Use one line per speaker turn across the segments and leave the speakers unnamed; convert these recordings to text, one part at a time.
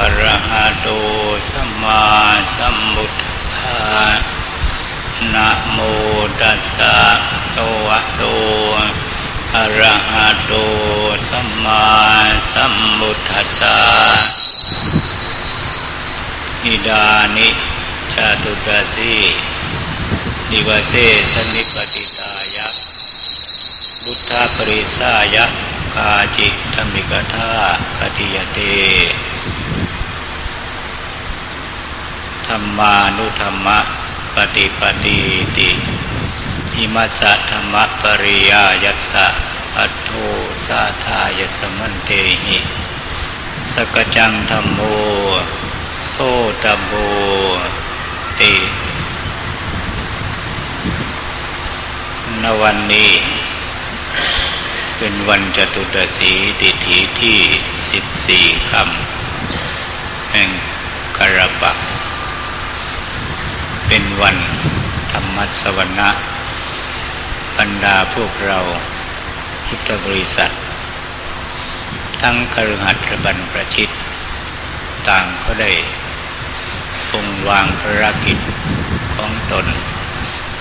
อะระหะโตสัมมาสัมพุทธัสสะนะโมตัสสะภะวะโตอะระหะโตสัมมาสัมพุทธัสสะอิดานิชาตุตสีดิวเสสนิปติตายะบุทธปริสายะกาจิธรรมิกธาคติยเต ธรรมานุธรรมะ ปฏิปฏิติอิมัสสะธรรมปริยายัสสะอัตโทสาทายสมันเตหิ สกจังธรรมโมโสตโบตินวันนี้ เป็นวันจตุดสีติถีที่สิบสี่คำแห่งกระบะ เป็นวันธรรมสวนะบรรดาพวกเราพุทธบริษัท ทั้งครหัสระบันประชิต ต่างก็ได้ปงวางภารกิจของตน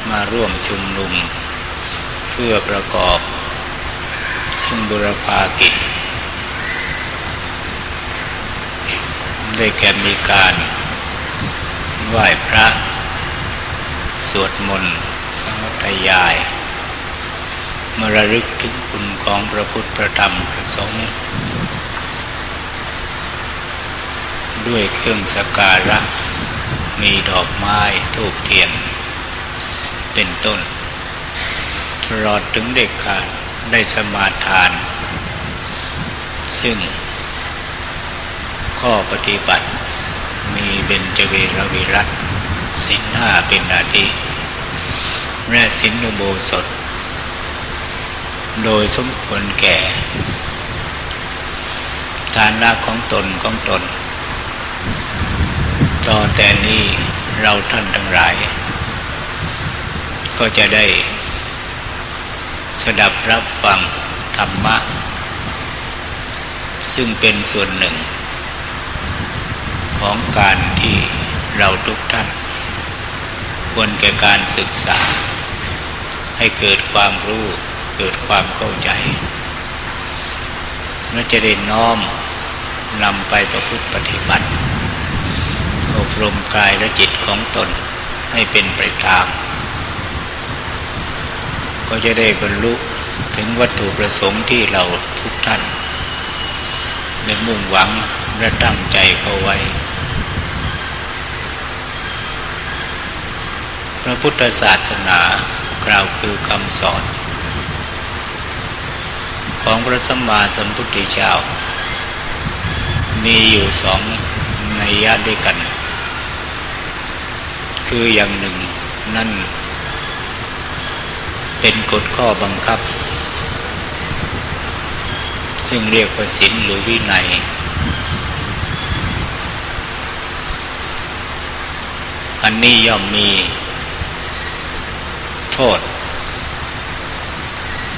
มาร่วมชุมนุม เพื่อประกอบ ซึ่งบุรพากิจ ได้แก่มีการไหว้พระ สวดมนต์สมัตยายมระลึกถึงคุณของพระพุทธพระธรรมพระสงฆ์ด้วยเครื่องสการะ มีดอกไม้ทูกเทียน เป็นต้นตลอดถึงเด็กขาดได้สมาทาน ซึ่ง ข้อปฏิบัติมีเบญจเวรวิรัต สินห้าเป็นอาทิและสินอุโบสถ โดยสมควรแก่ฐานะของตนของตน ต่อแต่นี้เราท่านทั้งหลาย ก็จะได้ สดับรับฟังธรรมะ ซึ่งเป็นส่วนหนึ่ง ของการที่เราทุกท่าน ควรแก่การศึกษา ให้เกิดความรู้ เกิดความเข้าใจและจะได้น้อมนำไปประพฤติปฏิบัติ อบรมกายและจิตของตนให้เป็นไปตามก็จะได้บรรลุถึงวัตถุประสงค์ที่เราทุกท่านได้มุ่งหวังและตั้งใจเข้าไว้ พระพุทธศาสนากล่าวคือคำสอน ของพระสัมมาสัมพุทธเจ้า มีอยู่สองในยะด้วยกัน คืออย่างหนึ่งนั่น เป็นกฎข้อบังคับ ซึ่งเรียกว่าศีลหรือวินัยอันนี้ย่อมมี ษ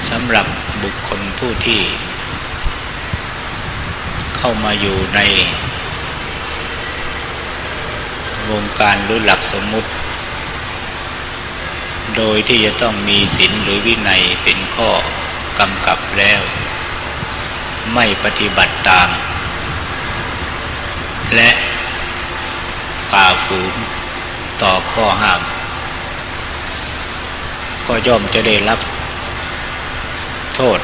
สำหรับบุคคลผู้ที่ เข้ามาอยู่ใน วงการหรือหลักสมมุติ โดยที่จะต้องมีศีลหรือวินัยเป็นข้อกำกับแล้ว ไม่ปฏิบัติตาม และฝ่าฝืนต่อข้อห้าม ก็ย่อมจะได้รับโทษ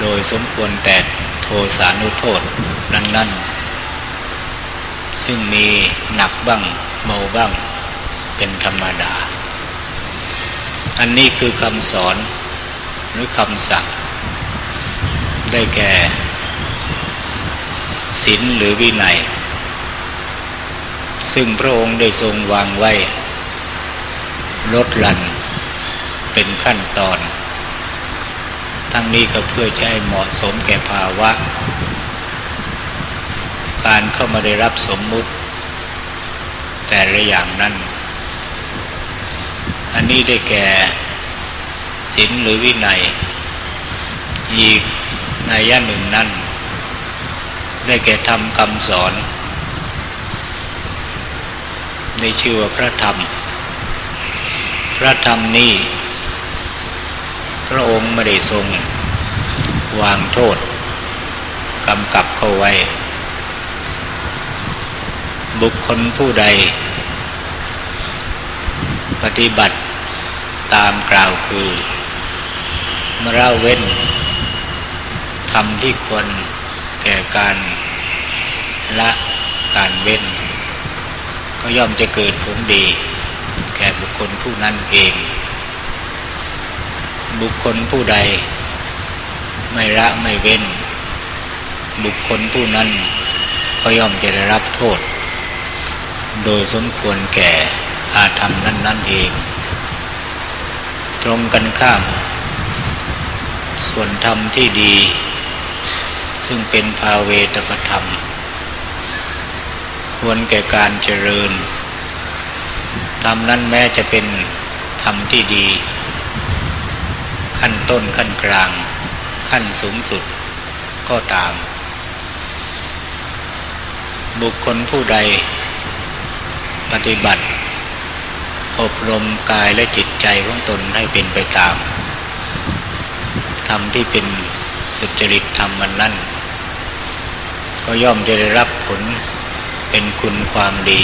โดยสมควรแต่โทสานุโทษนั้นๆซึ่งมีหนักบ้างเบาบ้างเป็นธรรมดา อันนี้คือคำสอนหรือคำสั่ง ได้แก่ศีลหรือวินัย ซึ่งพระองค์ได้ทรงวางไว้ ลดลันเป็นขั้นตอน ทั้งนี้ก็เพื่อให้เหมาะสมแก่ภาวะ การเข้ามาได้รับสมมุติ แต่ละอย่างนั้น อันนี้ได้แก่ศีลหรือวินัย อีกในย่าหนึ่งนั้น ได้แก่ทำคำสอน ในชื่อว่าพระธรรม พระธรรมนี้ พระองค์ไม่ได้ทรง วางโทษกำกับเข้าไว้ บุคคลผู้ใด ปฏิบัติตามกล่าวคือมระเว้นทำที่ควรแก่การละการเว้น ก็ย่อมจะเกิดผลดี บุคคลผู้นั้นเอง บุคคลผู้ใด ไม่ละไม่เว้น บุคคลผู้นั้นก็ย่อมจะได้รับโทษ โดยสมควรแก่อาธรรมนั้นนั่นเอง ตรงกันข้าม ส่วนธรรมที่ดี ซึ่งเป็นภาเวตปธรรม ควรแก่การเจริญ รมนั้นแม้จะเป็นธรรมที่ดี ขั้นต้นขั้นกลาง ขั้นสูงสุดก็ตาม บุคคลผู้ใด ปฏิบัติ อบรมกายและจิตใจของตนให้เป็นไปตามธรรมที่เป็นสุจริตธรรมมันนั่น ก็ย่อมจะได้รับผลเป็นคุณความดี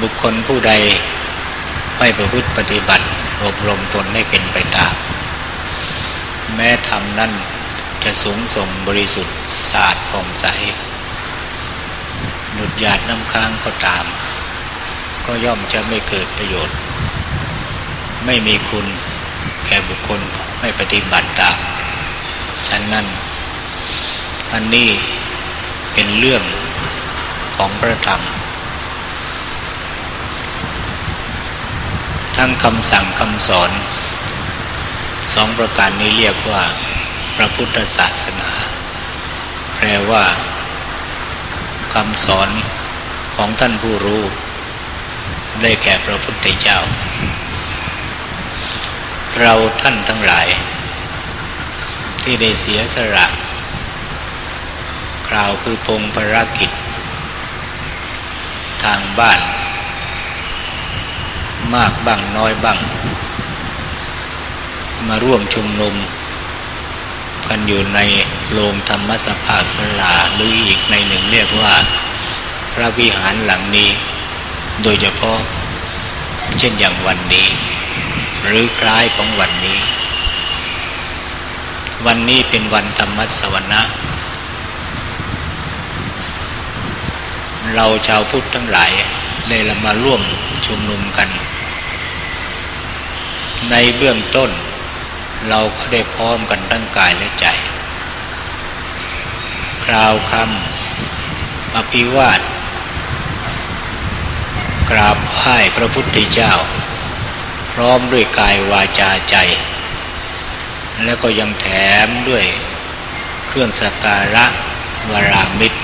บุคคลผู้ใดไม่ประพฤติปฏิบัติ อบรมตนให้เป็นไปตาม แม้ธรรมนั้นจะสูงส่งบริสุทธิ์สะอาดผ่องใสหนุดหยาดน้ำค้างก็ตาม ก็ย่อมจะไม่เกิดประโยชน์ ไม่มีคุณแก่บุคคลไม่ปฏิบัติตามฉะนั้น อันนี้เป็นเรื่องของพระธรรม ทั้งคำสั่งคำสอนสองประการนี้เรียกว่า พระพุทธศาสนา แปลว่าคำสอนของท่านผู้รู้ ได้แก่พระพุทธเจ้า เราท่านทั้งหลาย ที่ได้เสียสละกล่าวคือพงภารกิจ ทางบ้าน มากบ้างน้อยบ้าง มาร่วมชุมนุม กันอยู่ในโรงธรรมสภาสลาหรืออีกในหนึ่งเรียกว่าพระวิหารหลังนี้ โดยเฉพาะเช่นอย่างวันนี้ หรือคล้ายของวันนี้ วันนี้เป็นวันธรรมสวนะเราชาวพุทธทั้งหลายได้ละมาร่วมชุมนุมกัน ในเบื้องต้น เราก็ได้พร้อมกันทั้งกายและใจ คราวคำอภิวาทกราบไหว้พระพุทธเจ้า พร้อมด้วยกายวาจาใจ และก็ยังแถมด้วยเครื่องสักการะวรามิตร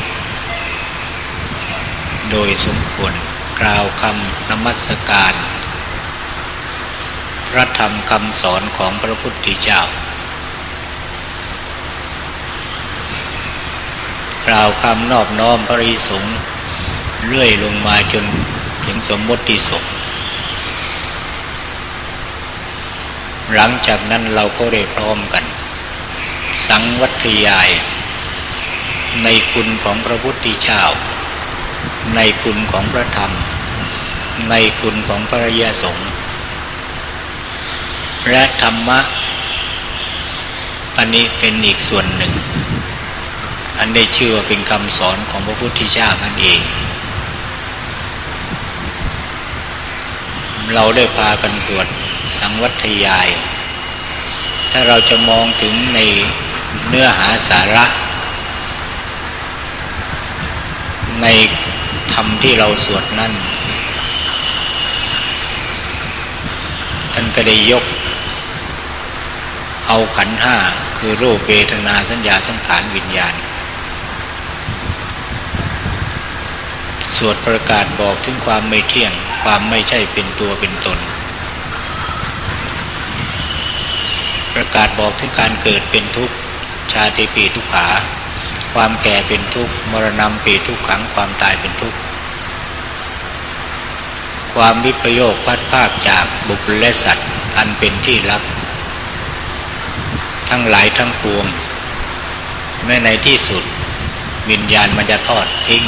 โดยสมควรกล่าวคำนมัสการ พระธรรมคำสอนของพระพุทธเจ้า กล่าวคำนอบน้อมพระริสงเลื่อยลงมาจนถึงสมมติสงหลังจากนั้นเราก็ได้พร้อมกัน สังวัตยาย ในคุณของพระพุทธเจ้า ในคุณของพระธรรม ในคุณของพระยาสงฆ์ และธรรมะ อันนี้เป็นอีกส่วนหนึ่ง อันได้ชื่อว่าเป็นคำสอนของพระพุทธเจ้านั่นเอง เราได้พากันสวดสังวัตยาย ถ้าเราจะมองถึงในเนื้อหาสาระ ในธรรมที่เราสวดนั่นท่านก็ได้ยก เอาขันห้าคือรูปเวทนาสัญญาสังขารวิญญาณ สวดประกาศบอกถึงความไม่เที่ยง ความไม่ใช่เป็นตัวเป็นตน ประกาศบอกถึงการเกิดเป็นทุกข์ ชาติปีทุกขา ความแก่เป็นทุกข์ มรณะปีทุกขังความตายเป็นทุกข์ความวิปโยคพัดภาคจากบุคคลและสัตว์ อันเป็นที่รัก ทั้งหลายทั้งปวง แม้ในที่สุด วิญญาณมันจะทอดทิ้ง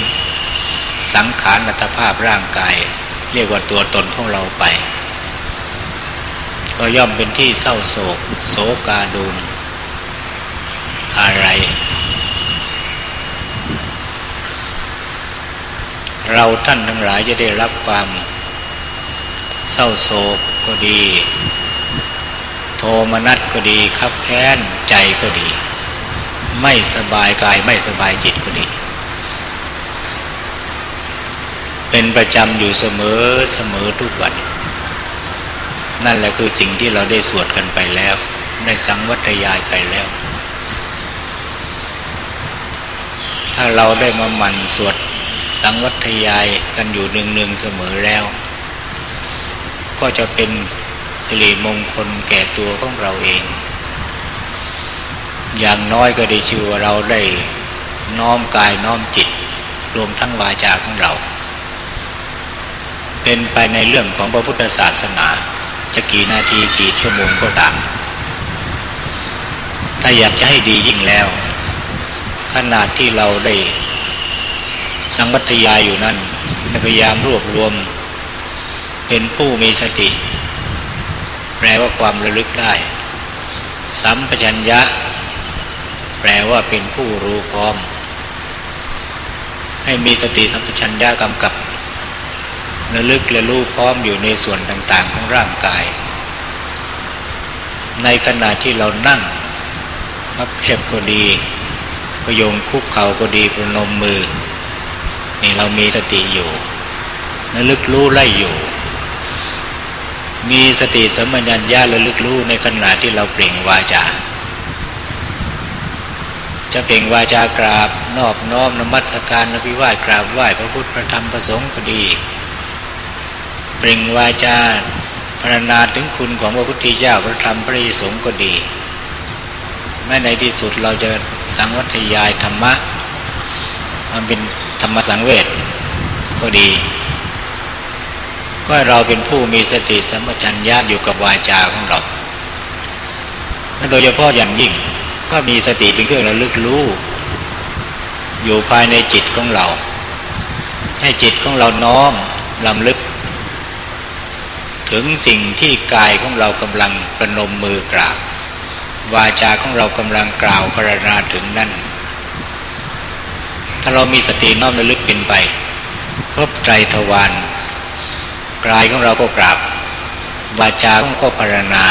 สังขารอัตภาพร่างกาย เรียกว่าตัวตนของเราไป ก็ย่อมเป็นที่เศร้าโศก โศกาดูนอะไร เราท่านทั้งหลายจะได้รับความเศร้าโศกก็ดี โทมนัสก็ดีคับแค้นใจก็ดี ไม่สบายกายไม่สบายจิตก็ดี เป็นประจำอยู่เสมอเสมอทุกวัน นั่นแหละคือสิ่งที่เราได้สวดกันไปแล้วได้สังวัตยายไปแล้ว ถ้าเราได้มาหมั่นสวดสังวัตยายกันอยู่เนืองๆเสมอแล้ว ก็จะเป็น สิริมงคลแก่ตัวของเราเอง อย่างน้อยก็ได้ชื่อว่าเราได้น้อมกายน้อมจิต รวมทั้งวาจาของเรา เป็นไปในเรื่องของพระพุทธศาสนา จะกี่นาทีกี่ชั่วโมงก็ตาม ถ้าอยากจะให้ดียิ่งแล้ว ขนาดที่เราได้ สังวัตยายอยู่นั่นพยายามรวบรวม เป็นผู้มีสติ แปลว่าความระลึกได้ สัมปชัญญะ แปลว่าเป็นผู้รู้พร้อม ให้มีสติสัมปชัญญะกำกับ ระลึกและรู้พร้อมอยู่ในส่วนต่าง ๆ ของร่างกาย ในขณะที่เรานั่งพับเพียบก็ดีก็โยงคุกเข่าก็ดีประนมมือ นี่เรามีสติอยู่ระลึกรู้ไล่อยู่ มีสติสมัญญาระลึกรู้ในขณะที่เราเปล่งวาจา จะเปล่งวาจากราบนอบน้อมนมัสการนภิวาสกราบไหว้พระพุทธพระธรรมพระสงฆ์ก็ดี เปล่งวาจาพรรณนาถึงคุณของพระพุทธเจ้าพระธรรมพระสงฆ์ก็ดีแม้ในที่สุดเราจะสังวัตยายธรรมะ มันเป็นธรรมสังเวชก็ดี ก็เราเป็นผู้มีสติสัมปชัญญะอยู่กับวาจาของเราโดยเฉพาะอย่างยิ่งก็มีสติเป็นเครื่องระลึกรู้อยู่ภายในจิตของเรา ให้จิตของเราน้อมลำลึก ถึงสิ่งที่กายของเรากำลังประนมมือกราบวาจาของเรากำลังกล่าวพรรณนาถึงนั่น ถ้าเรามีสติน้อมระลึกเป็นไป ครบใจทวาร กายของเราก็กราบวาจาของก็พารณา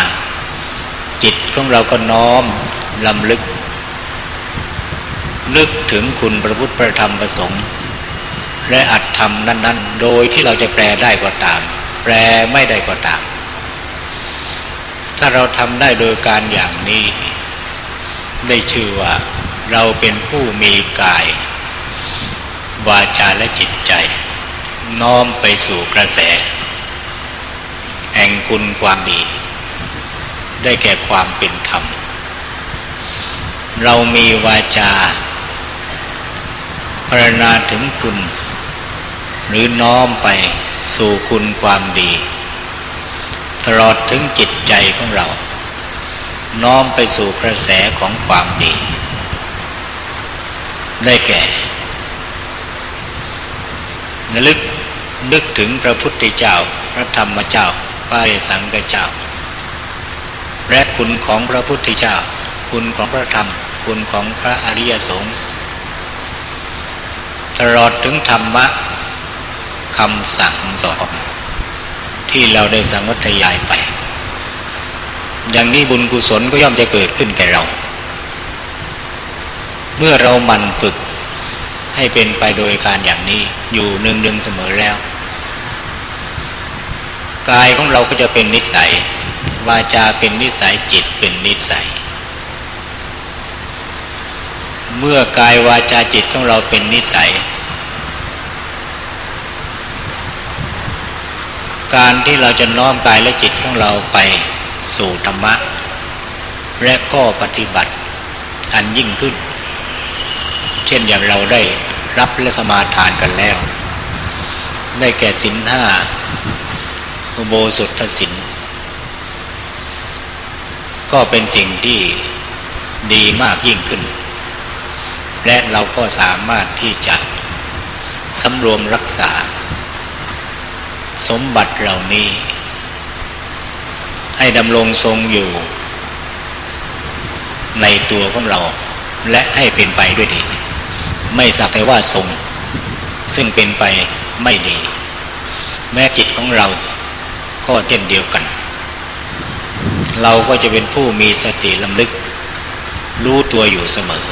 จิตของเราก็น้อมลำลึก นึกถึงคุณพระพุทธพระธรรมประสงค์และอัดทำนั้น ๆ โดยที่เราจะแปลได้ก็ตาม แปลไม่ได้ก็ตาม ถ้าเราทำได้โดยการอย่างนี้ ได้ชื่อว่าเราเป็นผู้มีกาย วาจาและจิตใจ น้อมไปสู่กระแส ห่งคุณความดี ได้แก่ความเป็นธรรม เรามีวาจาพรณนาถึงคุณ หรือน้อมไปสู่คุณความดี ตลอดถึงจิตใจของเรา น้อมไปสู่กระแสของความดี ได้แก่ระลึกนึกถึงพระพุทธเจ้า พระธรรมเจ้า พระสังฆเจ้า และคุณของพระพุทธเจ้า คุณของพระธรรม คุณของพระอริยสงฆ์ตลอดถึงธรรมะคำสั่งสอนที่เราได้สังวัตยายไป อย่างนี้บุญกุศลก็ย่อมจะเกิดขึ้นแก่เรา เมื่อเรามันฝึกให้เป็นไปโดยการอย่างนี้อยู่หนึ่งๆเสมอแล้ว กายของเราก็จะเป็นนิสัยวาจาเป็นนิสัยจิตเป็นนิสัย เมื่อกายวาจาจิตของเราเป็นนิสัย การที่เราจะน้อมกายและจิตของเราไปสู่ธรรมะ และข้อปฏิบัติอันยิ่งขึ้น เช่นอย่างเราได้รับและสมาทานกันแล้ว ได้แก่สินห้า อุโบสถสินก็เป็นสิ่งที่ดีมากยิ่งขึ้น และเราก็สามารถที่จะสำรวมรักษา สมบัติเหล่านี้ ให้ดำรงทรงอยู่ ในตัวของเรา และให้เป็นไปด้วยดี ไม่สักแต่ว่าทรง ซึ่งเป็นไปไม่ดี แม้จิตของเรา ก็เช่นเดียวกัน เราก็จะเป็นผู้มีสติลำลึก รู้ตัวอยู่เสมอ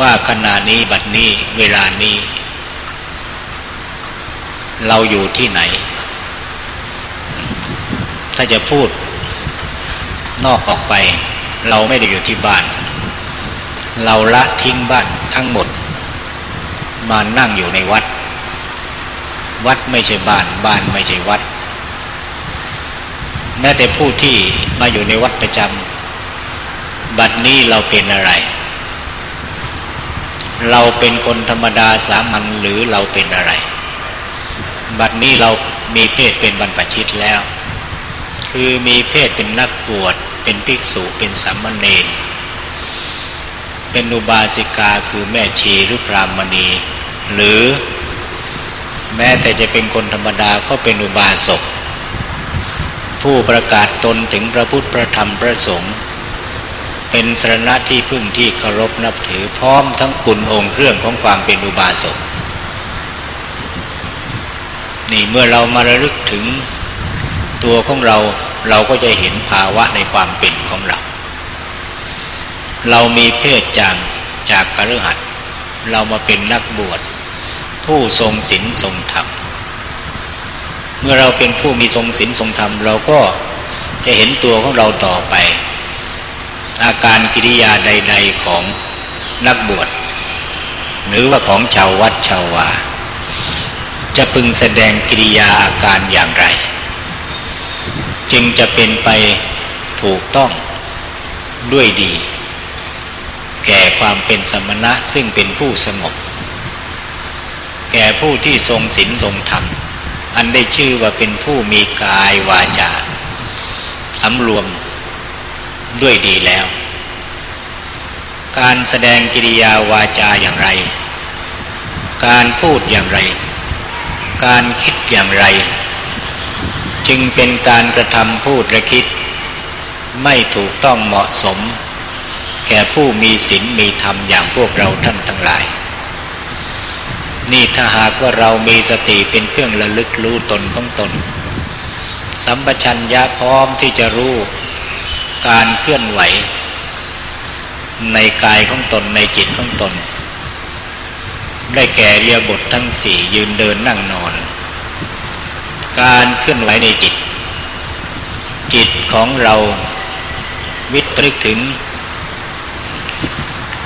ว่าขณะนี้บัดนี้เวลานี้ เราอยู่ที่ไหน ถ้าจะพูดนอกออกไป เราไม่ได้อยู่ที่บ้าน เราละทิ้งบ้านทั้งหมด มานั่งอยู่ในวัด วัดไม่ใช่บ้าน บ้านไม่ใช่วัด แม้แต่ผู้ที่มาอยู่ในวัดประจำบัดนี้เราเป็นอะไร เราเป็นคนธรรมดาสามัญหรือเราเป็นอะไร บัดนี้เรามีเพศเป็นบรรพชิตแล้ว คือมีเพศเป็นนักบวชเป็นภิกษุเป็นสามเณรเป็นอุบาสิกาคือแม่ชีหรือพรามณี หรือแม้แต่จะเป็นคนธรรมดาก็เป็นอุบาสก ผู้ประกาศตนถึงพระพุทธพระธรรมพระสงฆ์เป็นสรณะที่พึ่งที่เคารพนับถือพร้อมทั้งคุณองค์เครื่องของความเป็นอุบาสกนี่เมื่อเรามาระลึกถึงตัวของเราเราก็จะเห็นภาวะในความเป็นของเรา เรามีเพศจากจากกระหัดเรามาเป็นนักบวช ผู้ทรงศีลทรงธรรม เมื่อเราเป็นผู้มีทรงศีลทรงธรรม เราก็จะเห็นตัวของเราต่อไป อาการกิริยาใด ๆของนักบวชหรือว่าของชาววัดชาววาจะพึงแสดงกิริยาอาการอย่างไร จึงจะเป็นไปถูกต้องด้วยดี แก่ความเป็นสมณะซึ่งเป็นผู้สงบ แก่ผู้ที่ทรงศีลทรงธรรม อันได้ชื่อว่าเป็นผู้มีกายวาจาสำรวมด้วยดีแล้ว การแสดงกิริยาวาจาอย่างไร การพูดอย่างไร การคิดอย่างไร จึงเป็นการกระทำพูดและคิด ไม่ถูกต้องเหมาะสม แก่ผู้มีศีลมีธรรมอย่างพวกเราท่านทั้งหลาย นี่ถ้าหากว่าเรามีสติเป็นเครื่องระลึกรู้ตนของตน สัมปชัญญะพร้อมที่จะรู้การเคลื่อนไหว ในกายของตนในจิตของตน ได้แก่เรียบททั้งสี่ยืนเดินนั่งนอน การเคลื่อนไหวในจิต จิตของเราวิตรึกถึง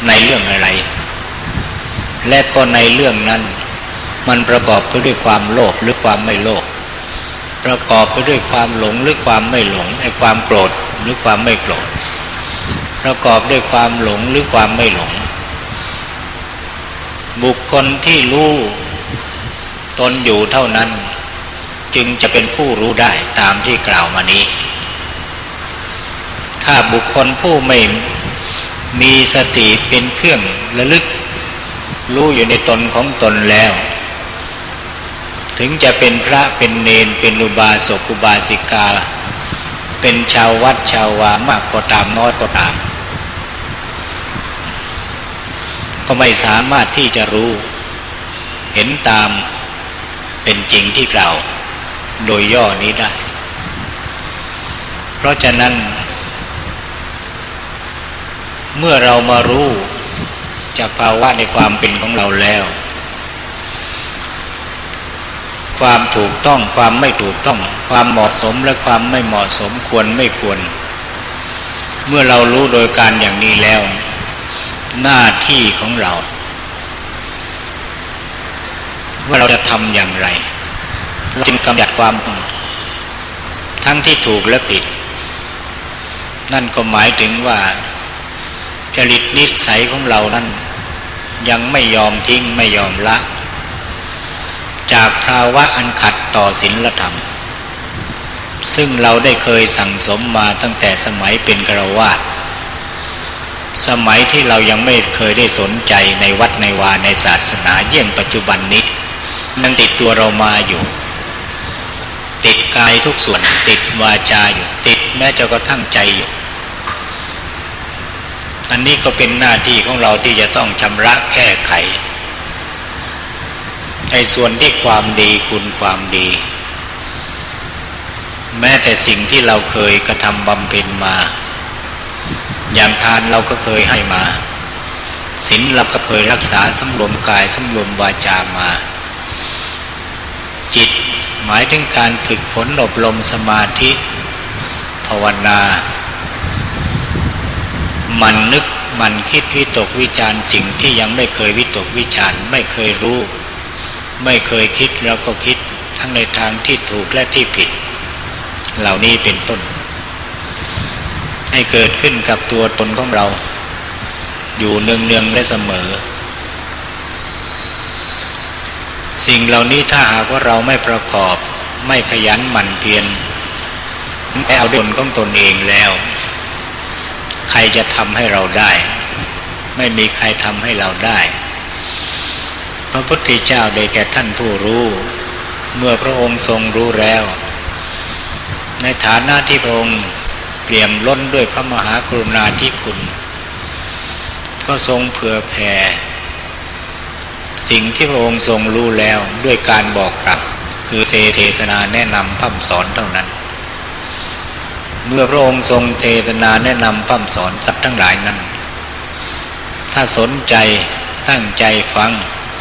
ในเรื่องอะไร และก็ในเรื่องนั้น มันประกอบไปด้วยความโลภหรือความไม่โลภประกอบไปด้วยความหลงหรือความไม่หลงไอ้ความโกรธหรือความไม่โกรธประกอบด้วยความหลงหรือความไม่หลง บุคคลที่รู้ตนอยู่เท่านั้น จึงจะเป็นผู้รู้ได้ตามที่กล่าวมานี้ ถ้าบุคคลผู้ไม่มีสติเป็นเครื่องระลึก รู้อยู่ในตนของตนแล้ว ถึงจะเป็นพระเป็นเนนเป็นอุบาสกอุบาสิกา เป็นชาววัดชาววามากก็ตามน้อยก็ตาม ก็ไม่สามารถที่จะรู้ เห็นตามเป็นจริงที่กล่าว โดยย่อนี้ได้ เพราะฉะนั้น เมื่อเรามารู้ จากภาวะในความเป็นของเราแล้ว ความถูกต้องความไม่ถูกต้อง ความเหมาะสมและความไม่เหมาะสมควรไม่ควร เมื่อเรารู้โดยการอย่างนี้แล้ว หน้าที่ของเรา ว่าเราจะทำอย่างไรเราจึงกำจัดความทั้งที่ถูกและผิด นั่นก็หมายถึงว่าจริตนิสัยของเรานั้น ยังไม่ยอมทิ้งไม่ยอมละ จากภาวะอันขัดต่อศีลธรรม ซึ่งเราได้เคยสั่งสมมาตั้งแต่สมัยเป็นกระวาดสมัยที่เรายังไม่เคยได้สนใจในวัดในวาในศาสนาเยี่ยงปัจจุบันนี้มันติดตัวเรามาอยู่ ติดกายทุกส่วนติดวาจาอยู่ ติดแม้จะกระทั่งใจอยู่ อันนี้ก็เป็นหน้าที่ของเราที่จะต้องชำระแก้ไขในส่วนที่ความดีคุณความดี แม้แต่สิ่งที่เราเคยกระทำบำเพ็ญมา อย่างทานเราก็เคยให้มาศีลเราก็เคยรักษาสำรวมกายสำรวมวาจามา จิตหมายถึงการฝึกฝนอบรมสมาธิ ภาวนา มันนึกมันคิดวิตกวิจารสิ่งที่ยังไม่เคยวิตกวิจารไม่เคยรู้ ไม่เคยคิดแล้วก็คิดทั้งในทางที่ถูกและที่ผิด เหล่านี้เป็นต้น ให้เกิดขึ้นกับตัวตนของเรา อยู่เนืองๆและเสมอ สิ่งเหล่านี้ถ้าหากว่าเราไม่ประกอบ ไม่ขยันหมั่นเพียรไม่เอาดนของตนเองแล้ว ใครจะทำให้เราได้ ไม่มีใครทำให้เราได้ พระพุทธเจ้าได้แก่ท่านผู้รู้ เมื่อพระองค์ทรงรู้แล้ว ในฐานะที่พระองค์เปี่ยมล้นด้วยพระมหากรุณาธิคุณ ก็ทรงเผื่อแผ่สิ่งที่พระองค์ทรงรู้แล้วด้วยการบอกกลับ คือเทเทศนาแนะนำพัฒสอนเท่านั้น เมื่อพระองค์ทรงเทศนาแนะนำพัฒสอนสัตว์ทั้งหลายนั้น ถ้าสนใจตั้งใจฟัง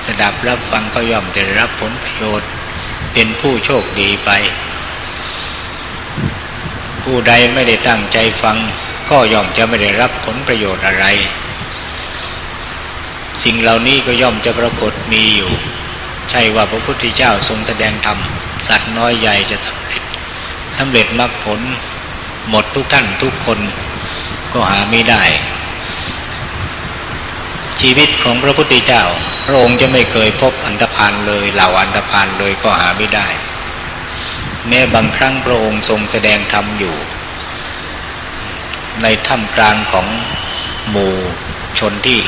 สดับรับฟังก็ย่อมจะได้รับผลประโยชน์เป็นผู้โชคดีไป ผู้ใดไม่ได้ตั้งใจฟัง ก็ย่อมจะไม่ได้รับผลประโยชน์อะไร สิ่งเหล่านี้ก็ย่อมจะปรากฏมีอยู่ ใช่ว่าพระพุทธเจ้าทรงแสดงธรรมสัตว์น้อยใหญ่จะสำเร็จสำเร็จมรรคผล หมดทุกท่านทุกคนก็หาไม่ได้ ชีวิตของพระพุทธเจ้า พระองค์จะไม่เคยพบอันธพาลเลย เหล่าอันธพาลเลยก็หาไม่ได้ แม้บางครั้งพระองค์ทรงแสดงธรรมอยู่ ในถ้ำกลางของหมู่ชนที่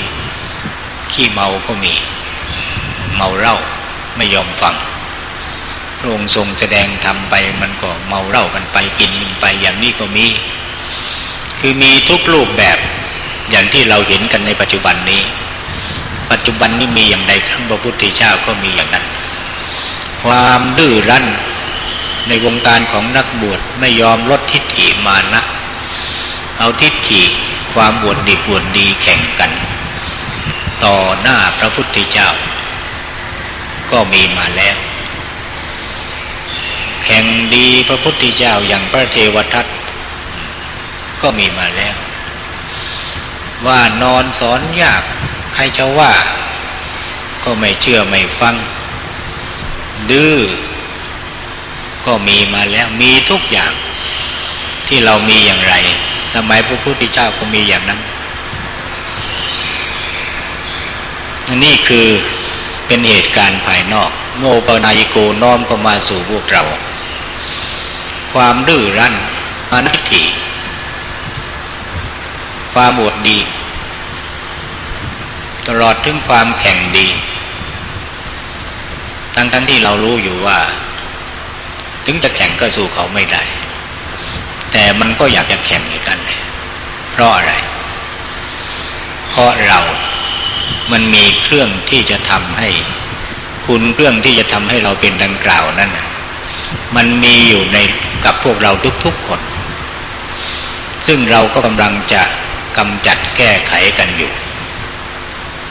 ขี้เมาก็มี เมาเหล้าไม่ยอมฟัง ระองค์ทรงแสดงทำไปมันก็เมาเหล้ากันไปกินกันไปอย่างนี้ก็มี คือมีทุกรูปแบบอย่างที่เราเห็นกันในปัจจุบันนี้ ปัจจุบันนี้มีอย่างใดครั้งพระพุทธเจ้าก็มีอย่างนั้น ความดื้อรั้นในวงการของนักบวชไม่ยอมลดทิฏฐิมานะ เอาทิฏฐิความบวชดีบวชดีแข่งกัน ต่อหน้าพระพุทธเจ้า ก็มีมาแล้ว แห่งดีพระพุทธเจ้าอย่างพระเทวทัตก็มีมาแล้ว ว่านอนสอนยากใครจะว่า ก็ไม่เชื่อไม่ฟัง ดื้อก็มีมาแล้วมีทุกอย่าง ที่เรามีอย่างไร สมัยพระพุทธเจ้าก็มีอย่างนั้นนี่คือเป็นเหตุการณ์ภายนอก โมปนายโกน้อมก็มาสู่พวกเรา ความดื้อรั้นอนิธิความบวดดี ตลอดถึงความแข่งดี ทั้งทั้งที่เรารู้อยู่ว่า ถึงจะแข่งก็สู้เขาไม่ได้ แต่มันก็อยากจะแข่งอยู่นั่นแหละเพราะอะไร เพราะเรา มันมีเครื่องที่จะทำให้ คุณเครื่องที่จะทำให้เราเป็นดังกล่าวนั่นมันมีอยู่ใน กับพวกเราทุกๆคน ซึ่งเราก็กำลังจะกำจัดแก้ไขกันอยู่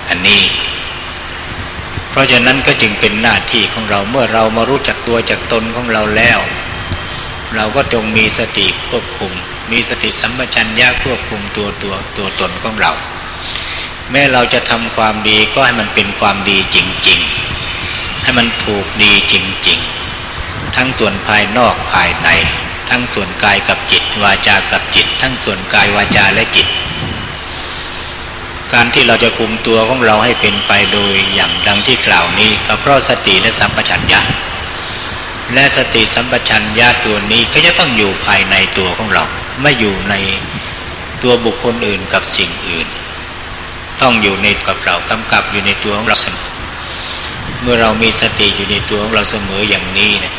อันนี้ เพราะฉะนั้นก็จึงเป็นหน้าที่ของเราเมื่อเรามารู้จักตัวจากตนของเราแล้ว เราก็จงมีสติควบคุม มีสติสัมปชัญญะควบคุมตัวตัวตัวตนของเรา แม้เราจะทำความดีก็ให้มันเป็นความดีจริง ๆ ให้มันถูกดีจริง ๆ ทั้งส่วนภายนอกภายใน ทั้งส่วนกายกับจิต วาจากับจิต ทั้งส่วนกายวาจาและจิต การที่เราจะคุมตัวของเราให้เป็นไปโดยอย่างดังที่กล่าวนี้ก็เพราะสติและสัมปชัญญะและสติสัมปชัญญะตัวนี้ก็จะต้องอยู่ภายในตัวของเรา ไม่อยู่ในตัวบุคคลอื่นกับสิ่งอื่น ต้องอยู่ในกับเรากำกับอยู่ในตัวของเราเสมอเมื่อเรามีสติอยู่ในตัวของเราเสมออย่างนี้เนี่ย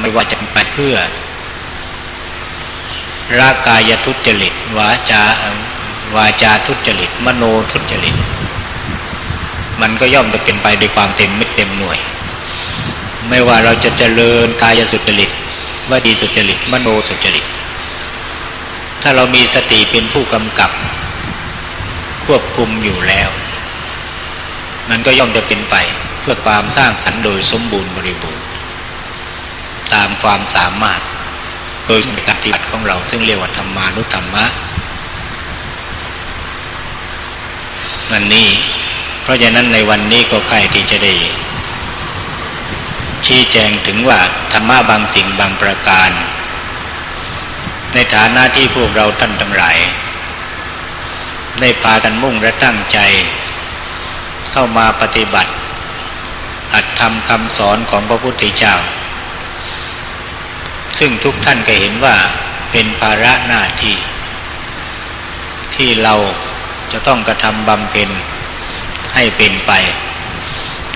ไม่ว่าจะไปเพื่อร่างกายทุจริตวาจาวาจาทุจริต มโนทุจริต มันก็ย่อมจะเป็นไปด้วยความเต็มไม่เต็มหน่วย ไม่ว่าเราจะเจริญกายสุจริตวาดีสุจริต มโนสุจริต ถ้าเรามีสติเป็นผู้กำกับ ควบคุมอยู่แล้ว มันก็ย่อมจะเป็นไปเพื่อความสร้างสรรค์โดยสมบูรณ์บริบูรณ์ ตามความสามารถ โดยการปฏิบัติของเราซึ่งเรียกว่าธรรมานุธรรมะนั่นนี่เพราะฉะนั้นในวันนี้ก็ใกล้ที่จะได้ชี้แจงถึงว่าธรรมะบางสิ่งบางประการ ในฐานะที่พวกเราท่านทั้งหลายได้พากันมุ่งและตั้งใจ เข้ามาปฏิบัติ อัดทำคำสอนของพระพุทธเจ้า ซึ่งทุกท่านก็เห็นว่าเป็นภาระหน้าที่ ที่เราจะต้องกระทำบำเพ็ญให้เป็นไป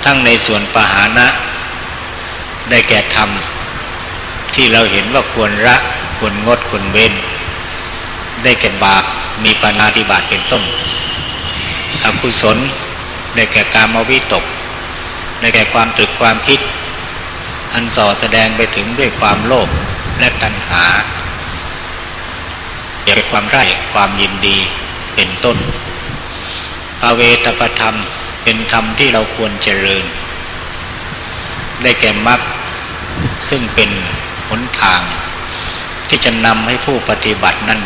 ทั้งในส่วนปหานะ ได้แก่ธรรม ที่เราเห็นว่าควรละควรงดควรเว้น ได้แก่บาปมีปานาติบาตเป็นต้นอกุศลได้แก่การมวิตก ได้แก่ความตรึกความคิด อันส่อแสดงไปถึงด้วยความโลภและตัณหาเกี่ยวกับความไร้ความยินดีเป็นต้นปาเวตประธรรมเป็นธรรมที่เราควรเจริญ ได้แก่มรรคซึ่งเป็นหนทาง ที่จะนำให้ผู้ปฏิบัตินั้น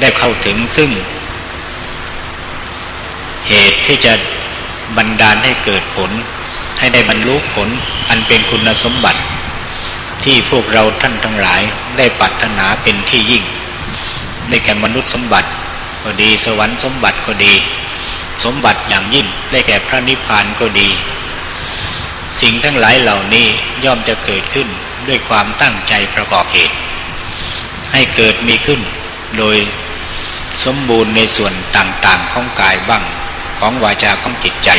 ได้เข้าถึงซึ่ง เหตุที่จะบันดาลให้เกิดผล ให้ได้บรรลุผลอันเป็นคุณสมบัติ ที่พวกเราท่านทั้งหลายได้ปรารถนาเป็นที่ยิ่ง ได้แก่มนุษย์สมบัติก็ดี สวรรค์สมบัติก็ดี สมบัติอย่างยิ่งได้แก่พระนิพพานก็ดี สิ่งทั้งหลายเหล่านี้ย่อมจะเกิดขึ้นด้วยความตั้งใจประกอบเหตุ ให้เกิดมีขึ้นโดยสมบูรณ์ในส่วนต่างๆของกายบ้างของวาจาของจิตใจ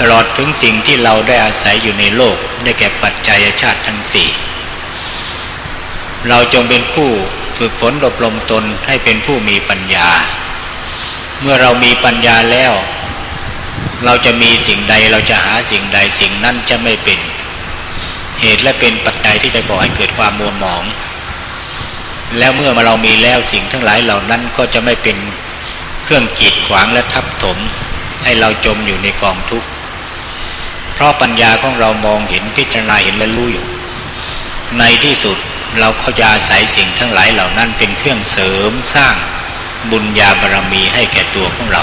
ตลอดถึงสิ่งที่เราได้อาศัยอยู่ในโลก ได้แก่ปัจจัยชาติทั้งสี่เราจงเป็นผู้ฝึกฝนอบรมตนให้เป็นผู้มีปัญญา เมื่อเรามีปัญญาแล้ว เราจะมีสิ่งใดเราจะหาสิ่งใดสิ่งนั้นจะไม่เป็น เหตุและเป็นปัจจัยที่จะก่อให้เกิดความมัวหมอง แล้วเมื่อมาเรามีแล้วสิ่งทั้งหลายเหล่านั้นก็จะไม่เป็นเครื่องกีดขวางและทับถม ให้เราจมอยู่ในกองทุกข์ ราะปัญญาของเรามองเห็นพิจารณาเห็นและรู้อยู่ ในที่สุดเราเขาจะอาศัยสิ่งทั้งหลายเหล่านั้นเป็นเครื่องเสริมสร้างบุญญาบารรมีให้แก่ตัวของเรา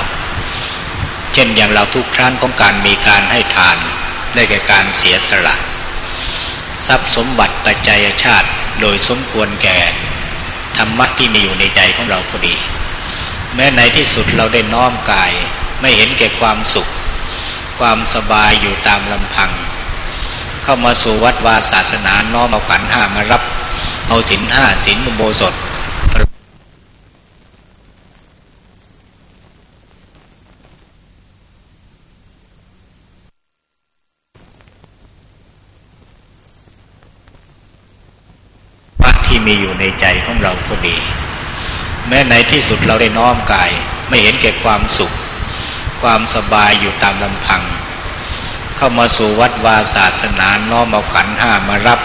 เช่นอย่างเราทุกครั้งของการมีการให้ทานได้แก่การเสียสละ ทรัพย์สมบัติปัจจัยชาติโดยสมควรแก่ธรรมะที่มีอยู่ในใจของเราพอดี แม้ในที่สุดเราได้น้อมกายไม่เห็นแก่ความสุข ความสบายอยู่ตามลำพัง เข้ามาสู่วัดวาศาสนาน้อมเอาขันห้ามารับ เอาศีลห้าศีลโบสถที่มีอยู่ในใจของเราก็ดี แม้ในที่สุดเราได้น้อมกาย ไม่เห็นแก่ความสุข ความสบายอยู่ตามลำพัง เข้ามาสู่วัดวาศาสนาน้อมเอาขันห้ามารับ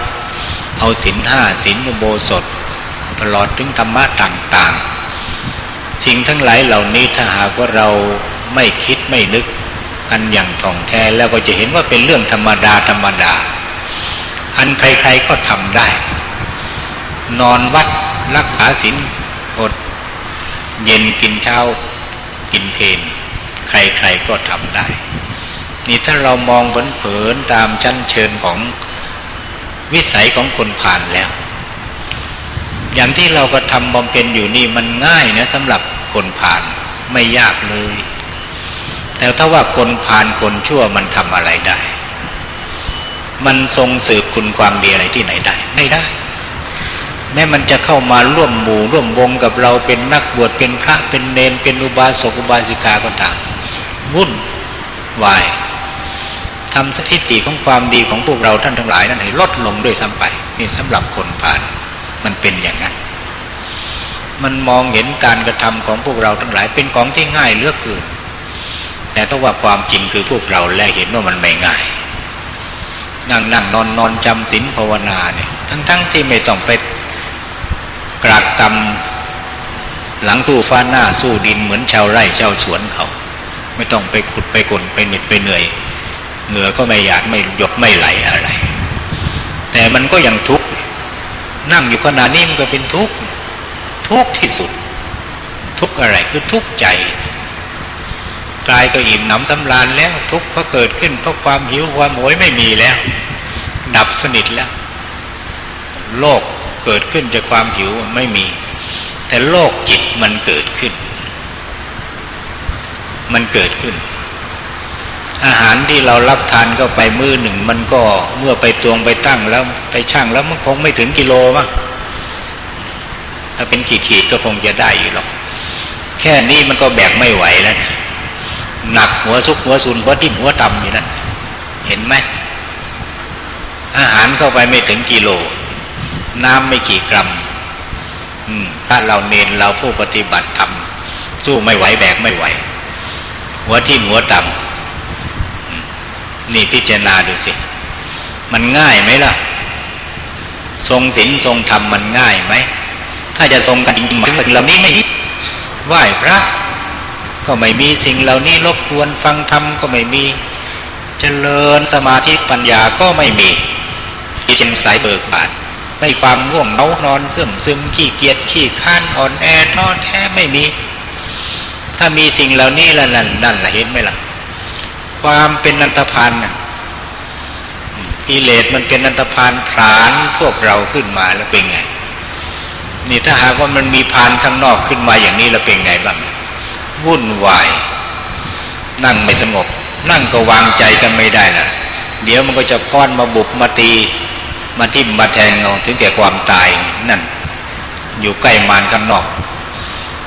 เอาศีลห้าศีลอุโบสถ ตลอดถึงธรรมะต่างๆ สิ่งทั้งหลายเหล่านี้ถ้าหากว่าเราไม่คิดไม่นึกกันอย่างท่องแท้แล้วก็จะเห็นว่าเป็นเรื่องธรรมดาธรรมดา อันใครๆก็ทำได้ นอนวัดรักษาศีลอด เย็นกินเช้ากินเพลน ใครๆก็ทำได้ นี่ถ้าเรามองเผินๆตามชั้นเชิญของวิสัยของคนผ่านแล้ว อย่างที่เราก็ทำบำเพ็ญอยู่นี่มันง่ายนะสำหรับคนผ่านไม่ยากเลย แต่ถ้าว่าคนผ่านคนชั่วมันทำอะไรได้ มันทรงสืบคุณความดีอะไรที่ไหนได้ ไม่ได้ แม้มันจะเข้ามาร่วมหมู่ร่วมวงกับเราเป็นนักบวชเป็นพระเป็นเนนเป็นอุบาสกอุบาสิกาก็ตาม วุ่นวายทำสถิติของความดีของพวกเราท่านทั้งหลายนั้นให้ลดลงด้วยซ้ำไปนี่สำหรับคนผ่านมันเป็นอย่างนั้น มันมองเห็นการกระทำของพวกเราทั้งหลาย เป็นของที่ง่ายเลือกเกินแต่ถ้าว่าความจริงคือพวกเราแลเห็นว่ามันไม่ง่าย นั่งนั่งนอนนอนจำศีลภาวนาเนี่ย ทั้งๆทที่ไม่ต้องไปกรากกรรมหลังสู้ฟ้าหน้าสู้ดินเหมือนชาวไร่ชาวสวนเขา ไม่ต้องไปขุดไปกลนไปเหน็ดไปเหนื่อยเหงื่อก็ไม่หยาดไม่หยดไม่ไหลอะไร แต่มันก็ยังทุกข์นั่งอยู่ขนาดนี้มันก็เป็นทุกข์ทุกข์ที่สุด ทุกข์อะไรคือทุกข์ใจกายก็อิ่มหนำสำราญแล้ว ทุกข์ก็เกิดขึ้นเพราะความหิวความโหยไม่มีแล้ว ดับสนิทแล้ว โลกเกิดขึ้นจากความหิวไม่มี แต่โลกจิตมันเกิดขึ้น มันเกิดขึ้น อาหารที่เรารับทานก็ไปมือหนึ่ง มันก็เมื่อไปตวงไปตั้งแล้วไปช่างแล้วมันคงไม่ถึงกิโลมั้งถ้าเป็นขีดขีดก็คงจะได้อยู่หรอก แค่นี้มันก็แบกไม่ไหวแล้วหนักหัวซุกหัวซุนหัวทิ่มหัวต่ำอยู่นั่นเห็นไหมอาหารเข้าไปไม่ถึงกิโล น้ำไม่กี่กรัมถ้าเราเนนเราผู้ปฏิบัติทำสู้ไม่ไหวแบกไม่ไหว หัวทิ่มหัวต่ำนี่พิจารณาดูสิ มันง่ายไหมล่ะ ทรงศีลทรงธรรมมันง่ายไหม ถ้าจะทรงกันจริงๆสิ่งเหล่านี้ไม่ไหว้พระ ก็ไม่มีสิ่งเหล่านี้รบกวนฟังธรรมก็ไม่มีเจริญสมาธิปัญญาก็ไม่มีจิตใจใสเบิกบานไม่ความง่วงเมานอนซึมซึมขี้เกียจขี้ข้านอ่อนแอท้อแท้ไม่มี ถ้ามีสิ่งเหล่านี้แล้วนั่นนั่นละเห็นไหมล่ะ ความเป็นนันตพานน่ะกิเลสมันเป็นนันตพานผานพวกเราขึ้นมาแล้วเป็นไง นี่ถ้าหากว่ามันมีพานข้างนอกขึ้นมาอย่างนี้แล้วเป็นไงบ้างวุ่นวาย นั่งไม่สงบ นั่งก็วางใจกันไม่ได้ล่ะเดี๋ยวมันก็จะค้อนมาบุกมาตี มาทิ่มมาแทงเอาถึงแก่ความตายนั่น อยู่ใกล้มารข้างนอก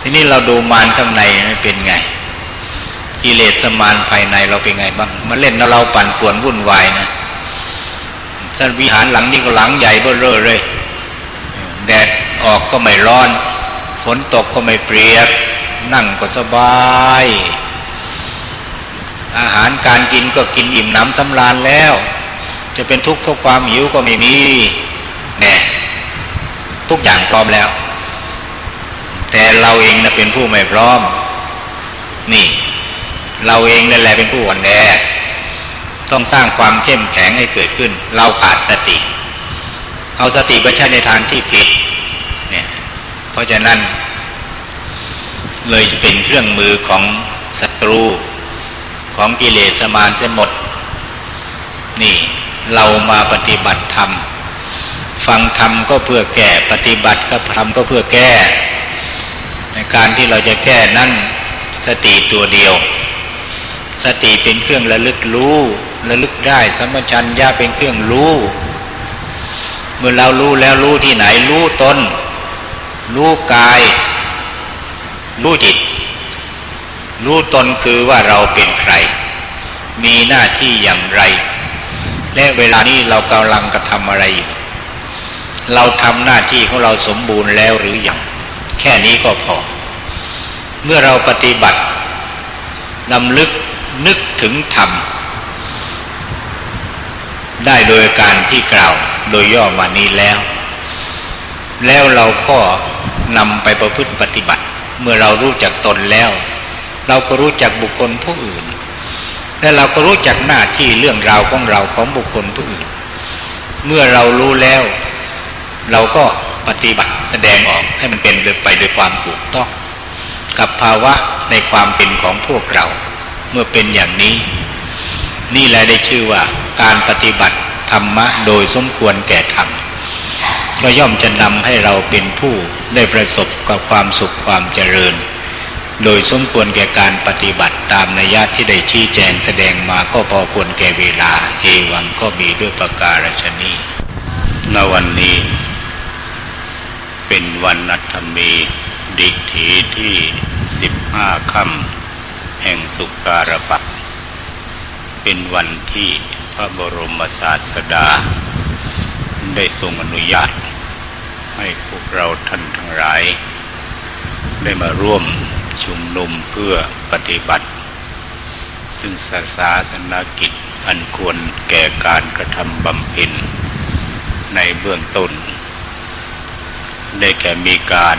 ทีนี้เราดูมารข้างในเป็นไง กิเลสมานภายในเราเป็นไงบ้างมาเล่นเราปั่นป่วนวุ่นวายนะสันวิหารหลังนี้ก็หลังใหญ่เบ้อเร่อเลย แดดออกก็ไม่ร้อน ฝนตกก็ไม่เปรียก นั่งก็สบาย อาหารการกินก็กินอิ่มน้ำสำราญแล้ว จะเป็นทุกข์เพราะความหิวก็ไม่มี แน่ ทุกอย่างพร้อมแล้ว แต่เราเองนะเป็นผู้ไม่พร้อม นี่ เราเองนั่นแหละเป็นผู้อ่อนแอต้องสร้างความเข้มแข็งให้เกิดขึ้น เราขาดสติ เอาสติไปใช้ในทางที่ผิด เนี่ย เพราะฉะนั้น เลยเป็นเครื่องมือของศัตรูของกิเลสมารเสียหมด นี่เรามาปฏิบัติธรรม ฟังธรรมก็เพื่อแก้ปฏิบัติก็ธรรมก็เพื่อแก้ ในการที่เราจะแก้นั้นสติตัวเดียว สติเป็นเครื่องระลึกรู้ระลึกได้สัมปชัญญาเป็นเครื่องรู้ เมื่อเรารู้แล้วรู้ที่ไหนรู้ตนรู้กาย รู้จิต รู้ตนคือว่าเราเป็นใคร มีหน้าที่อย่างไร และเวลานี้เรากำลังกระทำอะไรอยู่เราทำหน้าที่ของเราสมบูรณ์แล้วหรืออยัง แค่นี้ก็พอ เมื่อเราปฏิบัตินำลึกนึกถึงธรรม ได้โดยการที่กล่าวโดยย่อมานี้แล้ว แล้วเราก็นำไปประพฤติปฏิบัติ เมื่อเรารู้จักตนแล้ว เราก็รู้จักบุคคลผู้อื่น และเราก็รู้จักหน้าที่เรื่องราวของเราของบุคคลผู้อื่น เมื่อเรารู้แล้ว เราก็ ปฏิบัติแสดงออกให้มันเป็นไปโดยความถูกต้อง กับภาวะในความเป็นของพวกเรา เมื่อเป็นอย่างนี้ นี่แหละได้ชื่อว่าการปฏิบัติธรรมะโดยสมควรแก่ธรรมก็ย่อมจะนำให้เราเป็นผู้ได้ประสบกับความสุขความเจริญ โดยสมควรแก่การปฏิบัติตามนัยยะที่ได้ชี้แจงแสดงมาก็พอควรแก่เวลา เอวังก็มีด้วยประการฉนีณวันนี้ เป็นวันนัทมีดิถีที่สิบห้าค่ำแห่งสุการปักเป็นวันที่พระบรมศาสดา ได้ทรงอนุญาต ให้พวกเราท่านทั้งหลาย ได้มาร่วมชุมนุมเพื่อปฏิบัติ ซึ่งศาสาสนกิจอันควรแก่การกระทำบำเพ็ญในเบื้องต้น ได้แก่มีการ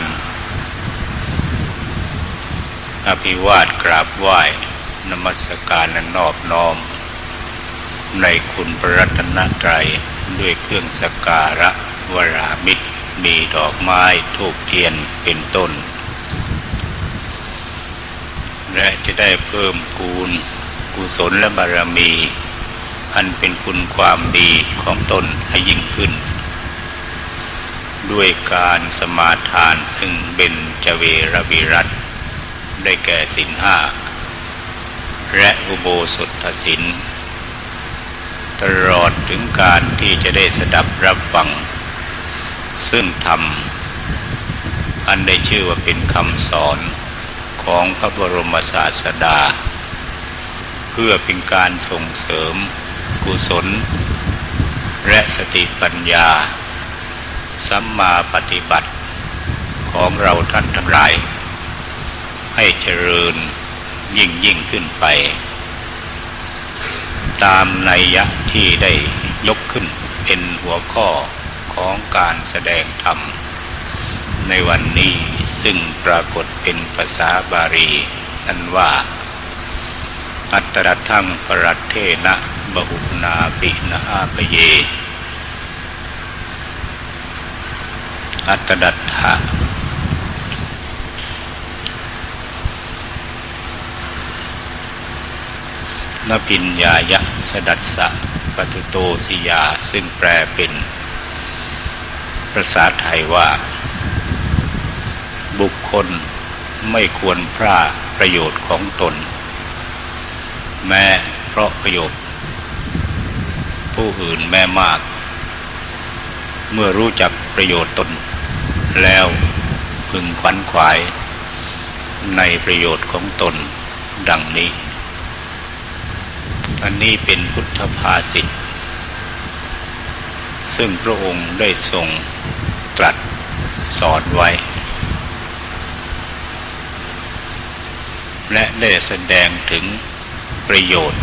อภิวาทกราบไหว้นมัสการและนอบน้อม ในคุณพระรัตนตรัยด้วยเครื่องสการะวรามิตร มีดอกไม้ทูบเทียนเป็นต้น และจะได้เพิ่มคูณกุศลและบารมี อันเป็นคุณความดีของตนให้ยิ่งขึ้น ด้วยการสมาทานซึ่งเป็นจเวรวิรัตได้แก่สินห้า และอุโบสถศินตลอดถึงการที่จะได้สดับรับฟัง ซึ่งธรรม อันได้ชื่อว่าเป็นคำสอนของพระบรมศาสดา เพื่อเป็นการส่งเสริมกุศล และสติปัญญา สัมมาปฏิบัติของเราท่านทั้งหลาย ให้เจริญยิ่งยิ่งขึ้นไป ตามนัยยะที่ได้ยกขึ้นเป็นหัวข้อของการแสดงธรรม ในวันนี้ซึ่งปรากฏเป็นภาษาบาลีนั้นว่าอัตตรทังปรัตเทนะ บหุนาปินะอาปเย อัตตดัตถะนปิญญายะสดัสสะปตุโตสิยา ซึ่งแปลเป็นภาษาไทยว่า บุคคลไม่ควรพลาดประโยชน์ของตน แม้เพราะประโยชน์ ผู้อื่นแม้มาก เมื่อรู้จักประโยชน์ตน แล้วพึงขวัญขวาย ในประโยชน์ของตนดังนี้ อันนี้เป็นพุทธภาษิตซึ่งพระองค์ได้ทรงตรัสสอนไว้ และได้แสดงถึงประโยชน์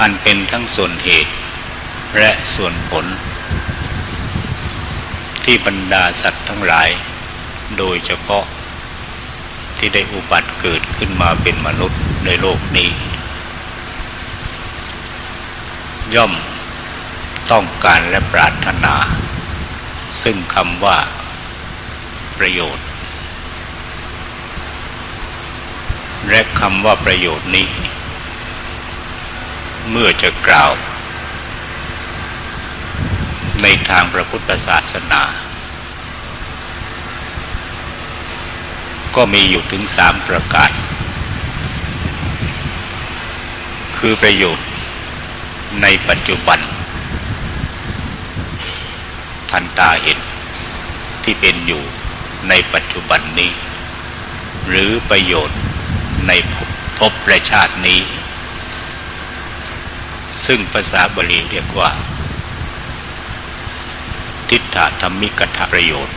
อันเป็นทั้งส่วนเหตุและส่วนผล ที่บรรดาสัตว์ทั้งหลาย โดยเฉพาะที่ได้อุบัติเกิดขึ้นมาเป็นมนุษย์ในโลกนี้ ย่อมต้องการและปรารถนา ซึ่งคำว่าประโยชน์ และคำว่าประโยชน์นี้ เมื่อจะกล่าว ในทางพระพุทธศาสนา ก็มีอยู่ถึงสามประการ คือประโยชน์ในปัจจุบัน ทันตาเห็นที่เป็นอยู่ในปัจจุบันนี้ หรือประโยชน์ในภพและชาตินี้ ซึ่งภาษาบาลีเรียกว่า ทิฏฐธรรมิกถประโยชน์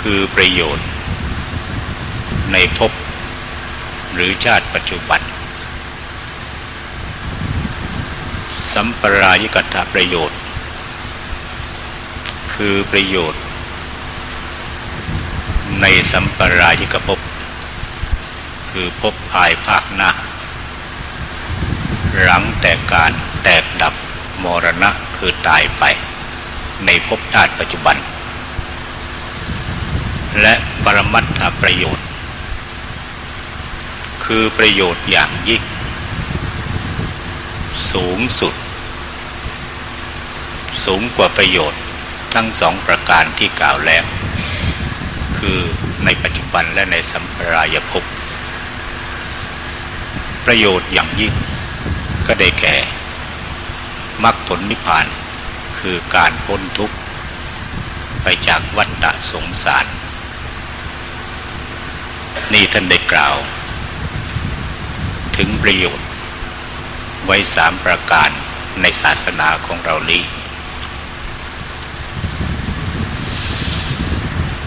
คือประโยชน์ ในภพหรือชาติปัจจุบัน สัมปรายิกถประโยชน์ คือประโยชน์ ในสัมปรายิกภพคือภพภายภาคหน้าหลังแต่การแตกดับมรณะคือตายไป ในภพชาติปัจจุบัน และปรมัตถประโยชน์ คือประโยชน์อย่างยิ่ง สูงสุด สูงกว่าประโยชน์ทั้งสองประการที่กล่าวแล้ว คือในปัจจุบันและในสัมปรายภพประโยชน์อย่างยิ่งก็ได้แก่มรรคผลนิพพาน คือการพ้นทุกข์ ไปจากวัฏฏสงสาร นี่ท่านได้กล่าว ถึงประโยชน์ ไว้สามประการในศาสนาของเรานี้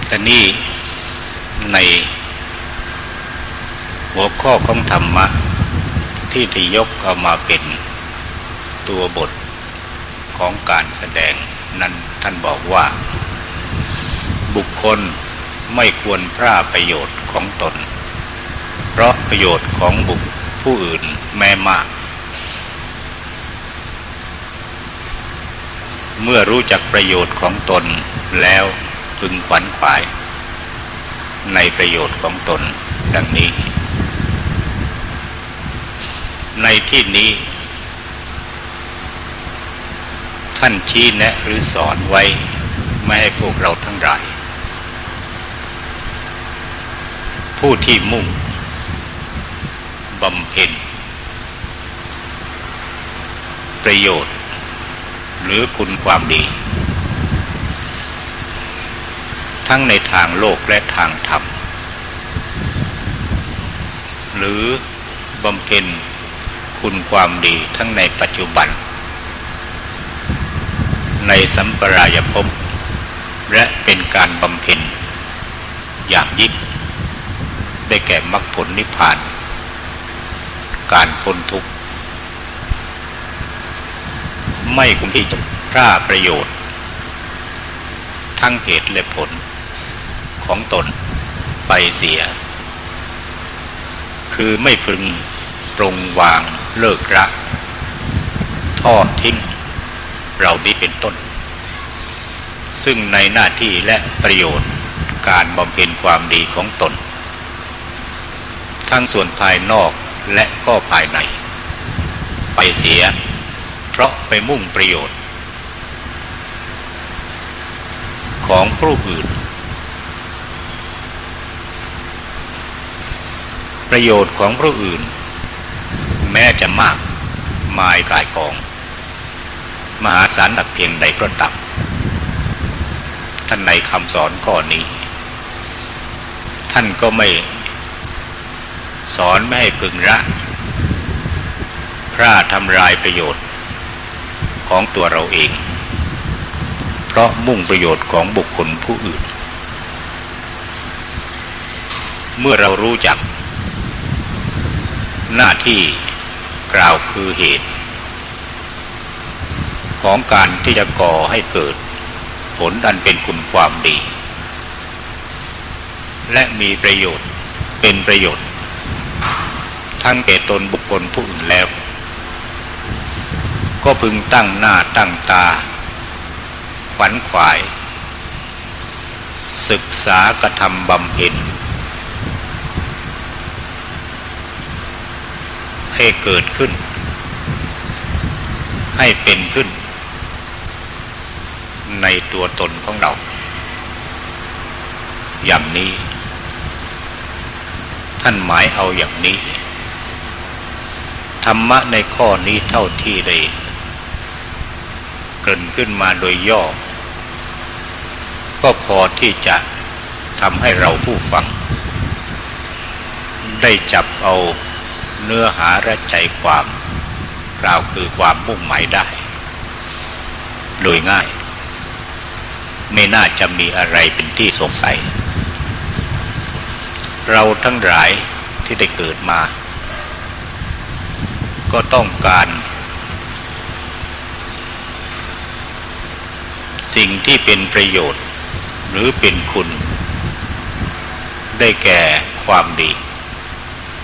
แต่นี่ในหัวข้อของธรรมะที่ที่ยกเอามาเป็นตัวบท ของการแสดงนั้นท่านบอกว่า บุคคลไม่ควรพร่าประโยชน์ของตน เพราะประโยชน์ของบุคผู้อื่นแม้มาก เมื่อรู้จักประโยชน์ของตนแล้วพึงขวัญขวาย ในประโยชน์ของตนดังนี้ ในที่นี้ ท่านชี้แนะหรือสอนไว้ ไม่ให้พวกเราทั้งหลาย ผู้ที่มุ่งบำเพ็ญประโยชน์ หรือคุณความดี ทั้งในทางโลกและทางธรรม หรือบำเพ็ญคุณความดีทั้งในปัจจุบัน ในสัมปรายภพและเป็นการบำเพ็ญอย่างยิ่งได้แก่มรรคผลนิพพาน การพ้นทุกข์ ไม่คุ้มที่จะพร่าประโยชน์ ทั้งเหตุและผลของตนไปเสีย คือไม่พึงปรงวางเลิกรักทอดทิ้ง เรานี้เป็นต้น ซึ่งในหน้าที่และประโยชน์การบำเพ็ญความดีของตน ทั้งส่วนภายนอกและก็ภายใน ไปเสีย เพราะไปมุ่งประโยชน์ ของผู้อื่น ประโยชน์ของผู้อื่น แม้จะมากมายกายกอง มหาศาลหนักเพียงใดก็ตับท่านในคำสอนข้อนี้ ท่านก็ไม่สอนไม่ให้พึงระพระทำลายประโยชน์ของตัวเราเอง เพราะมุ่งประโยชน์ของบุคคลผู้อื่น เมื่อเรารู้จัก หน้าที่กล่าวคือเหตุ ของการที่จะก่อให้เกิด ผลอันเป็นคุณความดี และมีประโยชน์เป็นประโยชน์ ทั้งแก่ตนบุคคลผู้อื่นแล้ว ก็พึงตั้งหน้าตั้งตาขวัญขวาย ศึกษากระทำบำเพ็ญให้เกิดขึ้น ให้เป็นขึ้น ในตัวตนของเรา อย่างนี้ ท่านหมายเอาอย่างนี้ ธรรมะในข้อนี้เท่าที่ได้เกินขึ้นมาโดยย่อ ก็พอที่จะทำให้เราผู้ฟัง ได้จับเอาเนื้อหาและใจความกล่าวคือความมุ่งหมายได้ โดยง่าย ไม่น่าจะมีอะไรเป็นที่สงสัย เราทั้งหลายที่ได้เกิดมา ก็ต้องการ สิ่งที่เป็นประโยชน์ หรือเป็นคุณ ได้แก่ความดี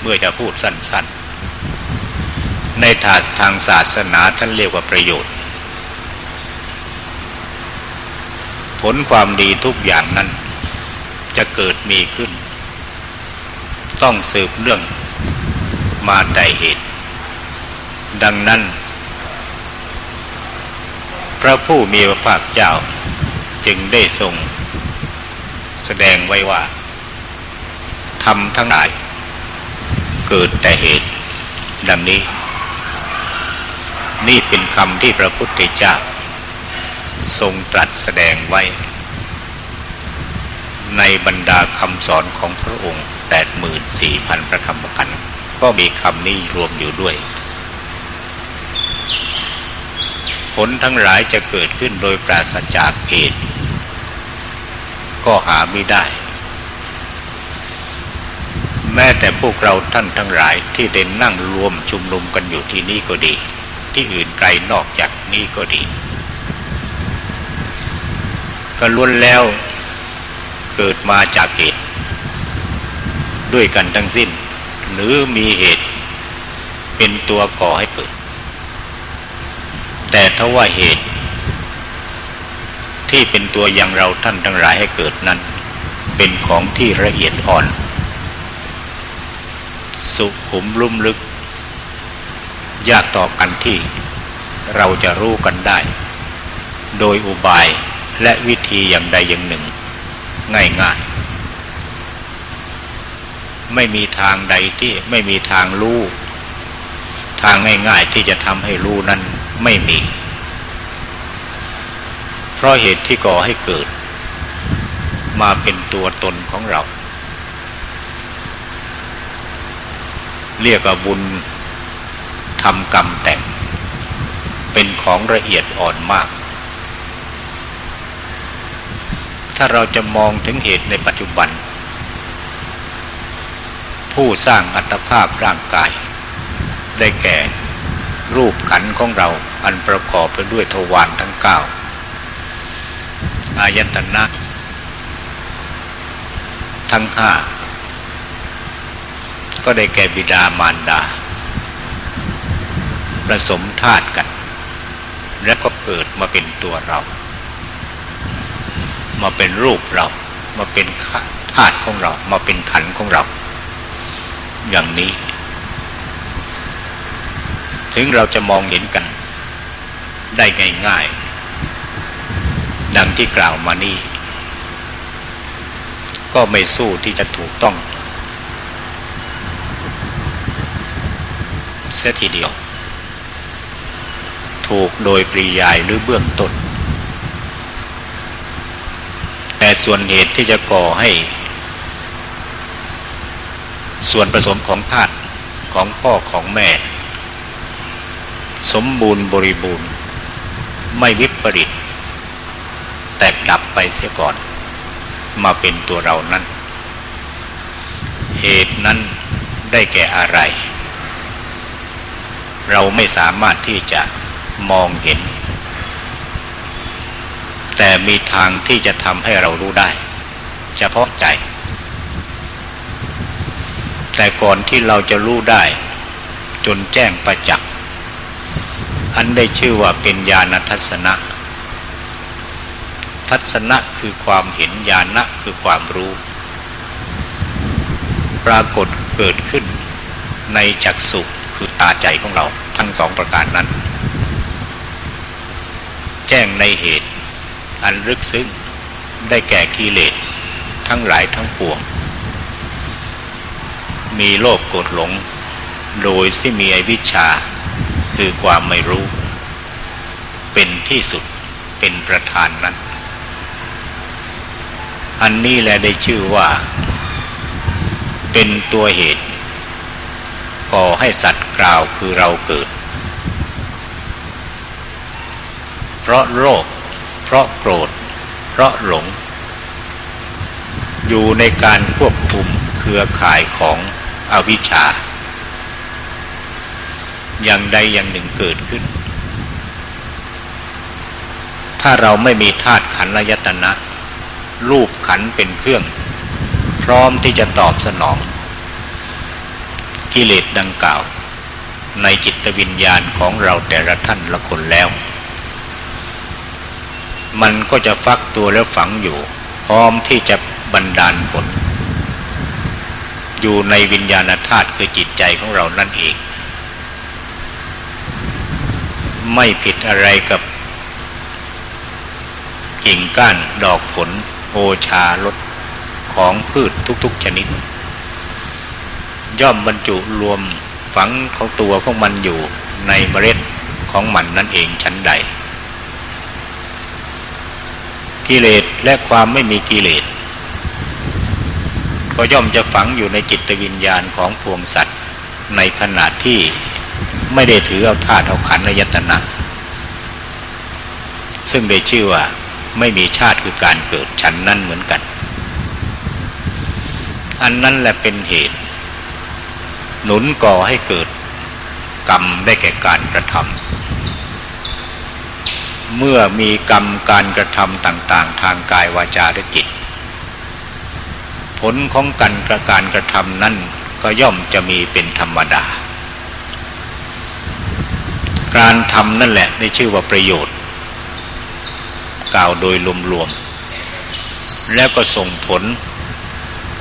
เมื่อจะพูดสั้น ๆ ในทางศาสนาท่านเรียกว่าประโยชน์ ผลความดีทุกอย่างนั้น จะเกิดมีขึ้น ต้องสืบเรื่องมาได้เหตุ ดังนั้น พระผู้มีพระภาคเจ้าจึงได้ทรง แสดงไว้ว่าทำทั้งหลายเกิดแต่เหตุ ดังนี้ นี่เป็นคำที่พระพุทธเจ้า ทรงตรัสแสดงไว้ ในบรรดาคำสอนของพระองค์แปดหมื่นสี่พันพระธรรมกัน ก็มีคำนี้รวมอยู่ด้วย ผลทั้งหลายจะเกิดขึ้นโดยปราศจากเหตุก็หาไม่ได้ แม้แต่พวกเราท่านทั้งหลายที่ได้นั่งรวมชุมนุมกันอยู่ที่นี่ก็ดี ที่อื่นไกลนอกจากนี้ก็ดี ก็ล้วนแล้ว เกิดมาจากเหตุ ด้วยกันทั้งสิ้น หรือมีเหตุ เป็นตัวก่อให้เกิด แต่ถ้าว่าเหตุ ที่เป็นตัวอย่างเราท่านทั้งหลายให้เกิดนั้น เป็นของที่ละเอียดอ่อน สุขุมลุ่มลึก ยากต่อกันที่เราจะรู้กันได้ โดยอุบาย และวิธีอย่างใดอย่างหนึ่ง ง่ายๆ ไม่มีทางใดที่ไม่มีทางรู้ทางง่ายๆที่จะทำให้รู้นั้นไม่มี เพราะเหตุที่ก่อให้เกิด มาเป็นตัวตนของเรา เรียกว่าบุญทำกรรมแต่ง เป็นของละเอียดอ่อนมาก ถ้าเราจะมองถึงเหตุในปัจจุบัน ผู้สร้างอัตภาพร่างกาย ได้แก่รูปขันของเราอันประกอบไปด้วยทวารทั้งเก้าอายตนะ ทั้งห้าก็ได้แก่บิดามารดาผสมธาตุกัน และก็เกิดมาเป็นตัวเรา มาเป็นรูปเรา มาเป็นธาตุของเรา มาเป็นขันของเรา อย่างนี้ ถึงเราจะมองเห็นกัน ได้ง่ายๆดังที่กล่าวมานี่ ก็ไม่สู้ที่จะถูกต้อง เสียทีเดียว ถูกโดยปริยายหรือเบื้องต้น แต่ส่วนเหตุที่จะก่อให้ ส่วนผสมของธาตุของพ่อของแม่ สมบูรณ์บริบูรณ์ ไม่วิปริต แตกดับไปเสียก่อน มาเป็นตัวเรานั้น เหตุนั้นได้แก่อะไร เราไม่สามารถที่จะมองเห็น แต่มีทางที่จะทำให้เรารู้ได้ เฉพาะใจ แต่ก่อนที่เราจะรู้ได้ จนแจ้งประจักษ์อันได้ชื่อว่าเป็นญาณทัศนะ ทัศนะคือความเห็นญาณะคือความรู้ ปรากฏเกิดขึ้นในจักสุคือตาใจของเราทั้งสองประการนั้น แจ้งในเหตุ อันลึกซึ้งได้แก่กิเลสทั้งหลายทั้งปวง มีโลภโกรธหลง โดยที่มีอวิชชา คือความไม่รู้ เป็นที่สุดเป็นประธานนั้น อันนี้แหละได้ชื่อว่า เป็นตัวเหตุ ก่อให้สัตว์กล่าวคือเราเกิด เพราะโรค เพราะโกรธ เพราะหลง อยู่ในการควบคุมเครือข่ายของอวิชชา อย่างใดอย่างหนึ่งเกิดขึ้น ถ้าเราไม่มีธาตุขันธ์ยตนะ รูปขันเป็นเครื่อง พร้อมที่จะตอบสนอง กิเลสดังกล่าวในจิตวิญญาณของเราแต่ละท่านละคนแล้ว มันก็จะฟักตัวแล้วฝังอยู่ พร้อมที่จะบันดาลผล อยู่ในวิญญาณธาตุคือจิตใจของเรานั่นเอง ไม่ผิดอะไรกับ กิ่งก้านดอกผลโอชารสของพืชทุกๆชนิด ย่อมบรรจุรวมฝังของตัวของมันอยู่ในเมล็ดของมันนั่นเองชั้นใด กิเลสและความไม่มีกิเลส ก็ย่อมจะฝังอยู่ในจิตวิญญาณของพวงสัตว์ ในขณะที่ไม่ได้ถือเอาธาตุเอาขันธ์ยตนะ ซึ่งได้ชื่อว่าไม่มีชาติคือการเกิดชั้นนั้นเหมือนกัน อันนั้นแหละเป็นเหตุ หนุนก่อให้เกิดกรรมได้แก่การกระทำ เมื่อมีกรรมการกระทำต่างๆ ทางกายวาจาและจิต ผลของกันกระการกระทำนั้นก็ย่อมจะมีเป็นธรรมดา การทำนั่นแหละได้ชื่อว่าประโยชน์ กล่าวโดยรวมๆแล้วก็ส่งผล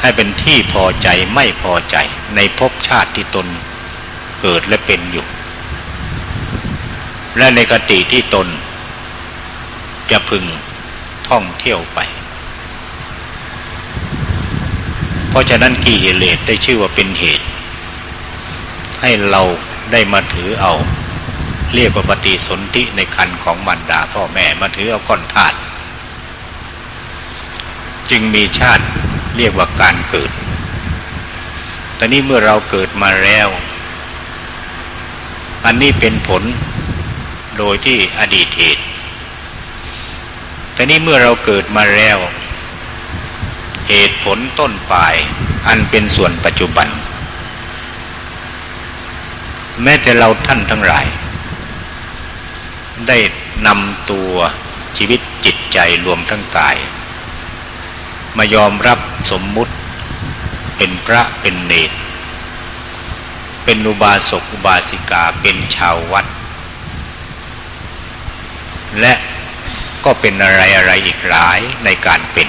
ให้เป็นที่พอใจไม่พอใจในภพชาติที่ตนเกิดและเป็นอยู่ และในกติที่ตน จะพึงท่องเที่ยวไป เพราะฉะนั้นกิเลสได้ชื่อว่าเป็นเหตุ ให้เราได้มาถือเอา เรียกว่าปฏิสนธิในคันของมันดาพ่อแม่มาถือเอาก้อนธาตุจึงมีชาติเรียกว่าการเกิดแต่นี้เมื่อเราเกิดมาแล้ว อันนี้เป็นผลโดยที่อดีตเหตุ แต่นี้เมื่อเราเกิดมาแล้ว เหตุผลต้นปลาย อันเป็นส่วนปัจจุบัน แม้แต่เราท่านทั้งหลาย ได้นำตัวชีวิตจิตใจรวมทั้งกาย มายอมรับสมมุติ เป็นพระเป็นเนตร เป็นอุบาสกอุบาสิกาเป็นชาววัด และ ก็เป็นอะไรอะไรอีกหลายในการเป็น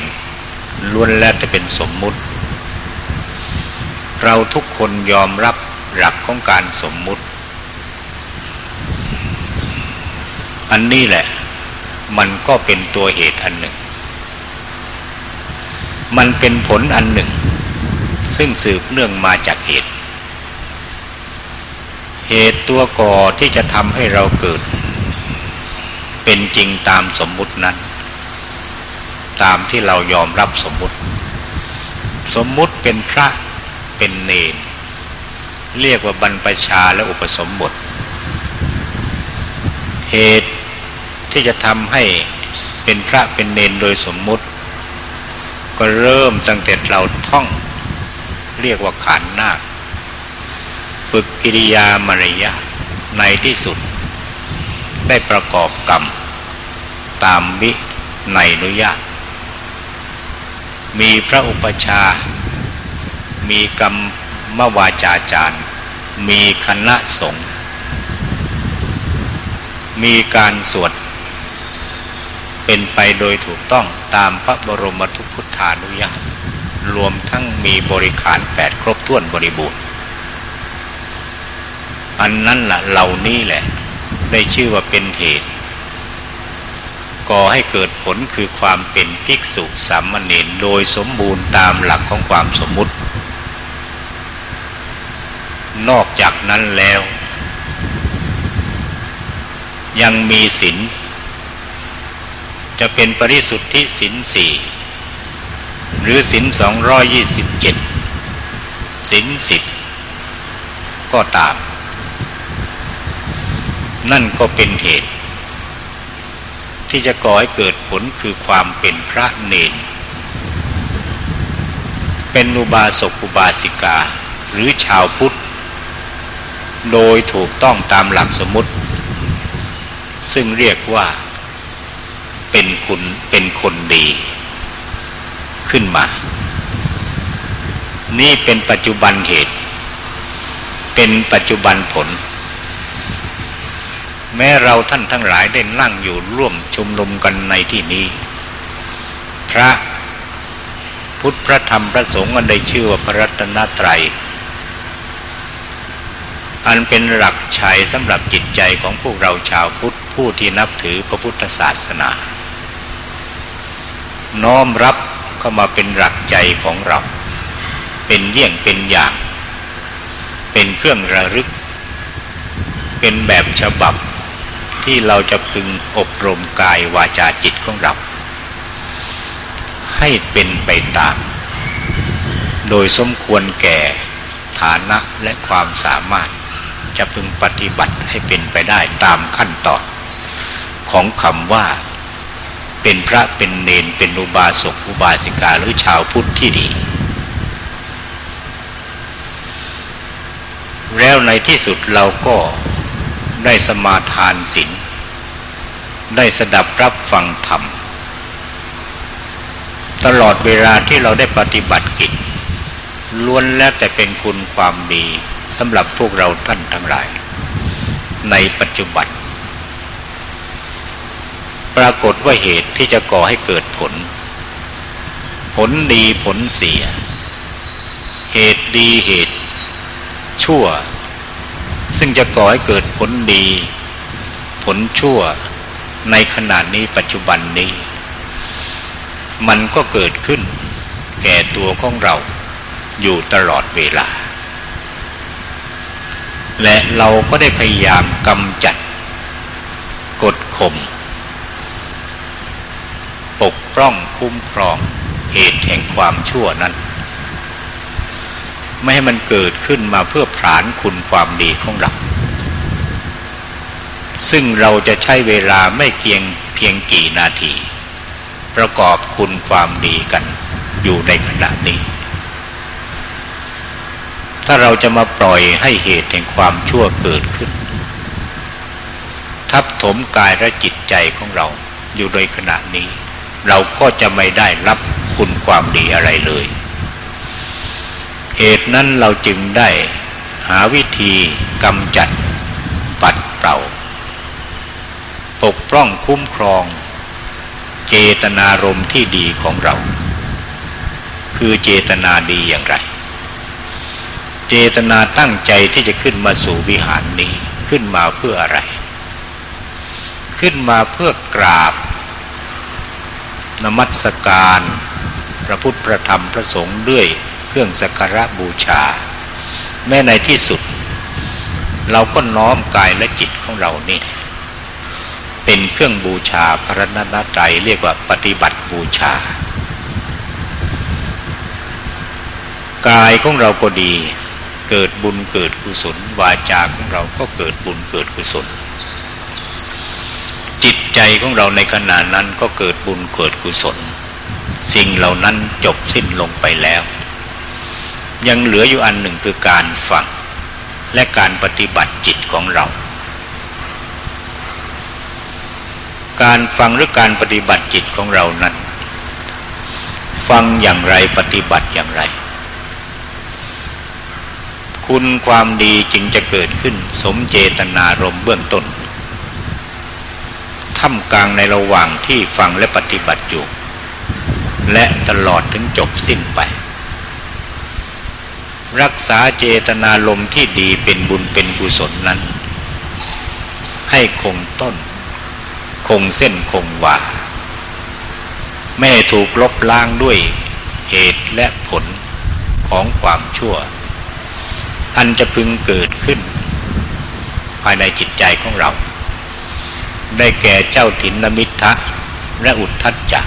ล้วนแล้วจะเป็นสมมุติ เราทุกคนยอมรับหลักของการสมมุติ อันนี้แหละ มันก็เป็นตัวเหตุอันหนึ่ง มันเป็นผลอันหนึ่ง ซึ่งสืบเนื่องมาจากเหตุ เหตุตัวก่อที่จะทำให้เราเกิด เป็นจริงตามสมมุตินั้น ตามที่เรายอมรับสมมุติ สมมุติเป็นพระเป็นเนรเรียกว่าบรรพชาและอุปสมบท เหตุที่จะทำให้เป็นพระเป็นเนรโดยสมมุติ ก็เริ่มตั้งแต่เราท่อง เรียกว่าขานนาค ฝึกกิริยามารยาในที่สุด ได้ประกอบกรรม ตามวิในนุญาต มีพระอุปชา มีกรรมมวาจาจารย์ มีคณะสงฆ์ มีการสวด เป็นไปโดยถูกต้องตามพระบรมทุพุทธานุญาต รวมทั้งมีบริขารแปดครบถ้วนบริบูรณ์ อันนั้นละ่ะเหล่านี้แหละ ได้ชื่อว่าเป็นเหตุ ก่อให้เกิดผลคือความเป็นภิกษุสามเณรโดยสมบูรณ์ตามหลักของความสมมุติ นอกจากนั้นแล้ว ยังมีศีลจะเป็นปริสุทธิศีลสี่หรือศีลสองร้อยยี่สิบเจ็ดศีลสิบก็ตาม นั่นก็เป็นเหตุ ที่จะก่อให้เกิดผลคือความเป็นพระเนน เป็นอุบาสกอุบาสิกาหรือชาวพุทธ โดยถูกต้องตามหลักสมมติ ซึ่งเรียกว่าเป็นคุณเป็นคนดีขึ้นมา นี่เป็นปัจจุบันเหตุ เป็นปัจจุบันผล แม้เราท่านทั้งหลายได้นั่งอยู่ร่วมชุมนุมกันในที่นี้ พระพุทธพระธรรมพระสงฆ์อันได้ชื่อว่าพระรัตนตรัย อันเป็นหลักชัยสำหรับจิตใจของพวกเราชาวพุทธผู้ที่นับถือพระพุทธศาสนา น้อมรับเข้ามาเป็นหลักใจของเรา เป็นเยี่ยงเป็นอย่าง เป็นเครื่องระลึก เป็นแบบฉบับ ที่เราจะพึงอบรมกายวาจาจิตของเรา ให้เป็นไปตาม โดยสมควรแก่ฐานะและความสามารถจะพึงปฏิบัติให้เป็นไปได้ตามขั้นตอนของคำว่าเป็นพระเป็นเนนเป็นอุบาสกอุบาสิกาหรือชาวพุทธที่ดี แล้วในที่สุดเราก็ได้สมาทานศีล ได้สดับรับฟังธรรม ตลอดเวลาที่เราได้ปฏิบัติกิจล้วนแล้วแต่เป็นคุณความดีสำหรับพวกเราท่านทั้งหลาย ในปัจจุบัน ปรากฏว่าเหตุที่จะก่อให้เกิดผล ผลดีผลเสีย เหตุดีเหตุ ชั่ว ซึ่งจะก่อให้เกิดผลดี ผลชั่ว ในขณะนี้ปัจจุบันนี้ มันก็เกิดขึ้น แก่ตัวของเราอยู่ตลอดเวลา และเราก็ได้พยายามกำจัด กดข่มปกป้องคุ้มครองเหตุแห่งความชั่วนั้น ไม่ให้มันเกิดขึ้นมาเพื่อผลานคุณความดีของเรา ซึ่งเราจะใช้เวลาไม่เพียงเพียงกี่นาที ประกอบคุณความดีกันอยู่ในขณะนี้ ถ้าเราจะมาปล่อยให้เหตุแห่งความชั่วเกิดขึ้น ทับถมกายและจิตใจของเราอยู่โดยขณะนี้ เราก็จะไม่ได้รับคุณความดีอะไรเลย เหตุนั้นเราจึงได้หาวิธีกำจัดปัดเป่า ปกป้องคุ้มครอง เจตนารมณ์ที่ดีของเรา คือเจตนาดีอย่างไร เจตนาตั้งใจที่จะขึ้นมาสู่วิหารนี้ขึ้นมาเพื่ออะไร ขึ้นมาเพื่อกราบนมัสการ พระพุทธพระธรรมพระสงฆ์ด้วยเครื่องสักการะบูชา แม้ในที่สุด เราก็น้อมกายและจิตของเรานี่ เป็นเครื่องบูชาพระนันตรัยเรียกว่าปฏิบัติบูชา กายของเราก็ดี เกิดบุญเกิดกุศล วาจาของเราก็เกิดบุญเกิดกุศล จิตใจของเราในขณะนั้นก็เกิดบุญเกิดกุศล สิ่งเหล่านั้นจบสิ้นลงไปแล้ว ยังเหลืออยู่อันหนึ่งคือการฟังและการปฏิบัติจิตของเรา การฟังหรือการปฏิบัติจิตของเรานั้น ฟังอย่างไรปฏิบัติอย่างไร คุณความดีจึงจะเกิดขึ้นสมเจตนารมเบื้องต้นท่ามกลางในระหว่างที่ฟังและปฏิบัติอยู่ และตลอดถึงจบสิ้นไป รักษาเจตนารมที่ดีเป็นบุญเป็นกุศลนั้น ให้คงต้น คงเส้นคงวาไม่ถูกลบล้างด้วยเหตุและผลของความชั่ว อันจะพึงเกิดขึ้น ภายในจิตใจของเรา ได้แก่เจ้าถินนมิทะและอุทธัจจะ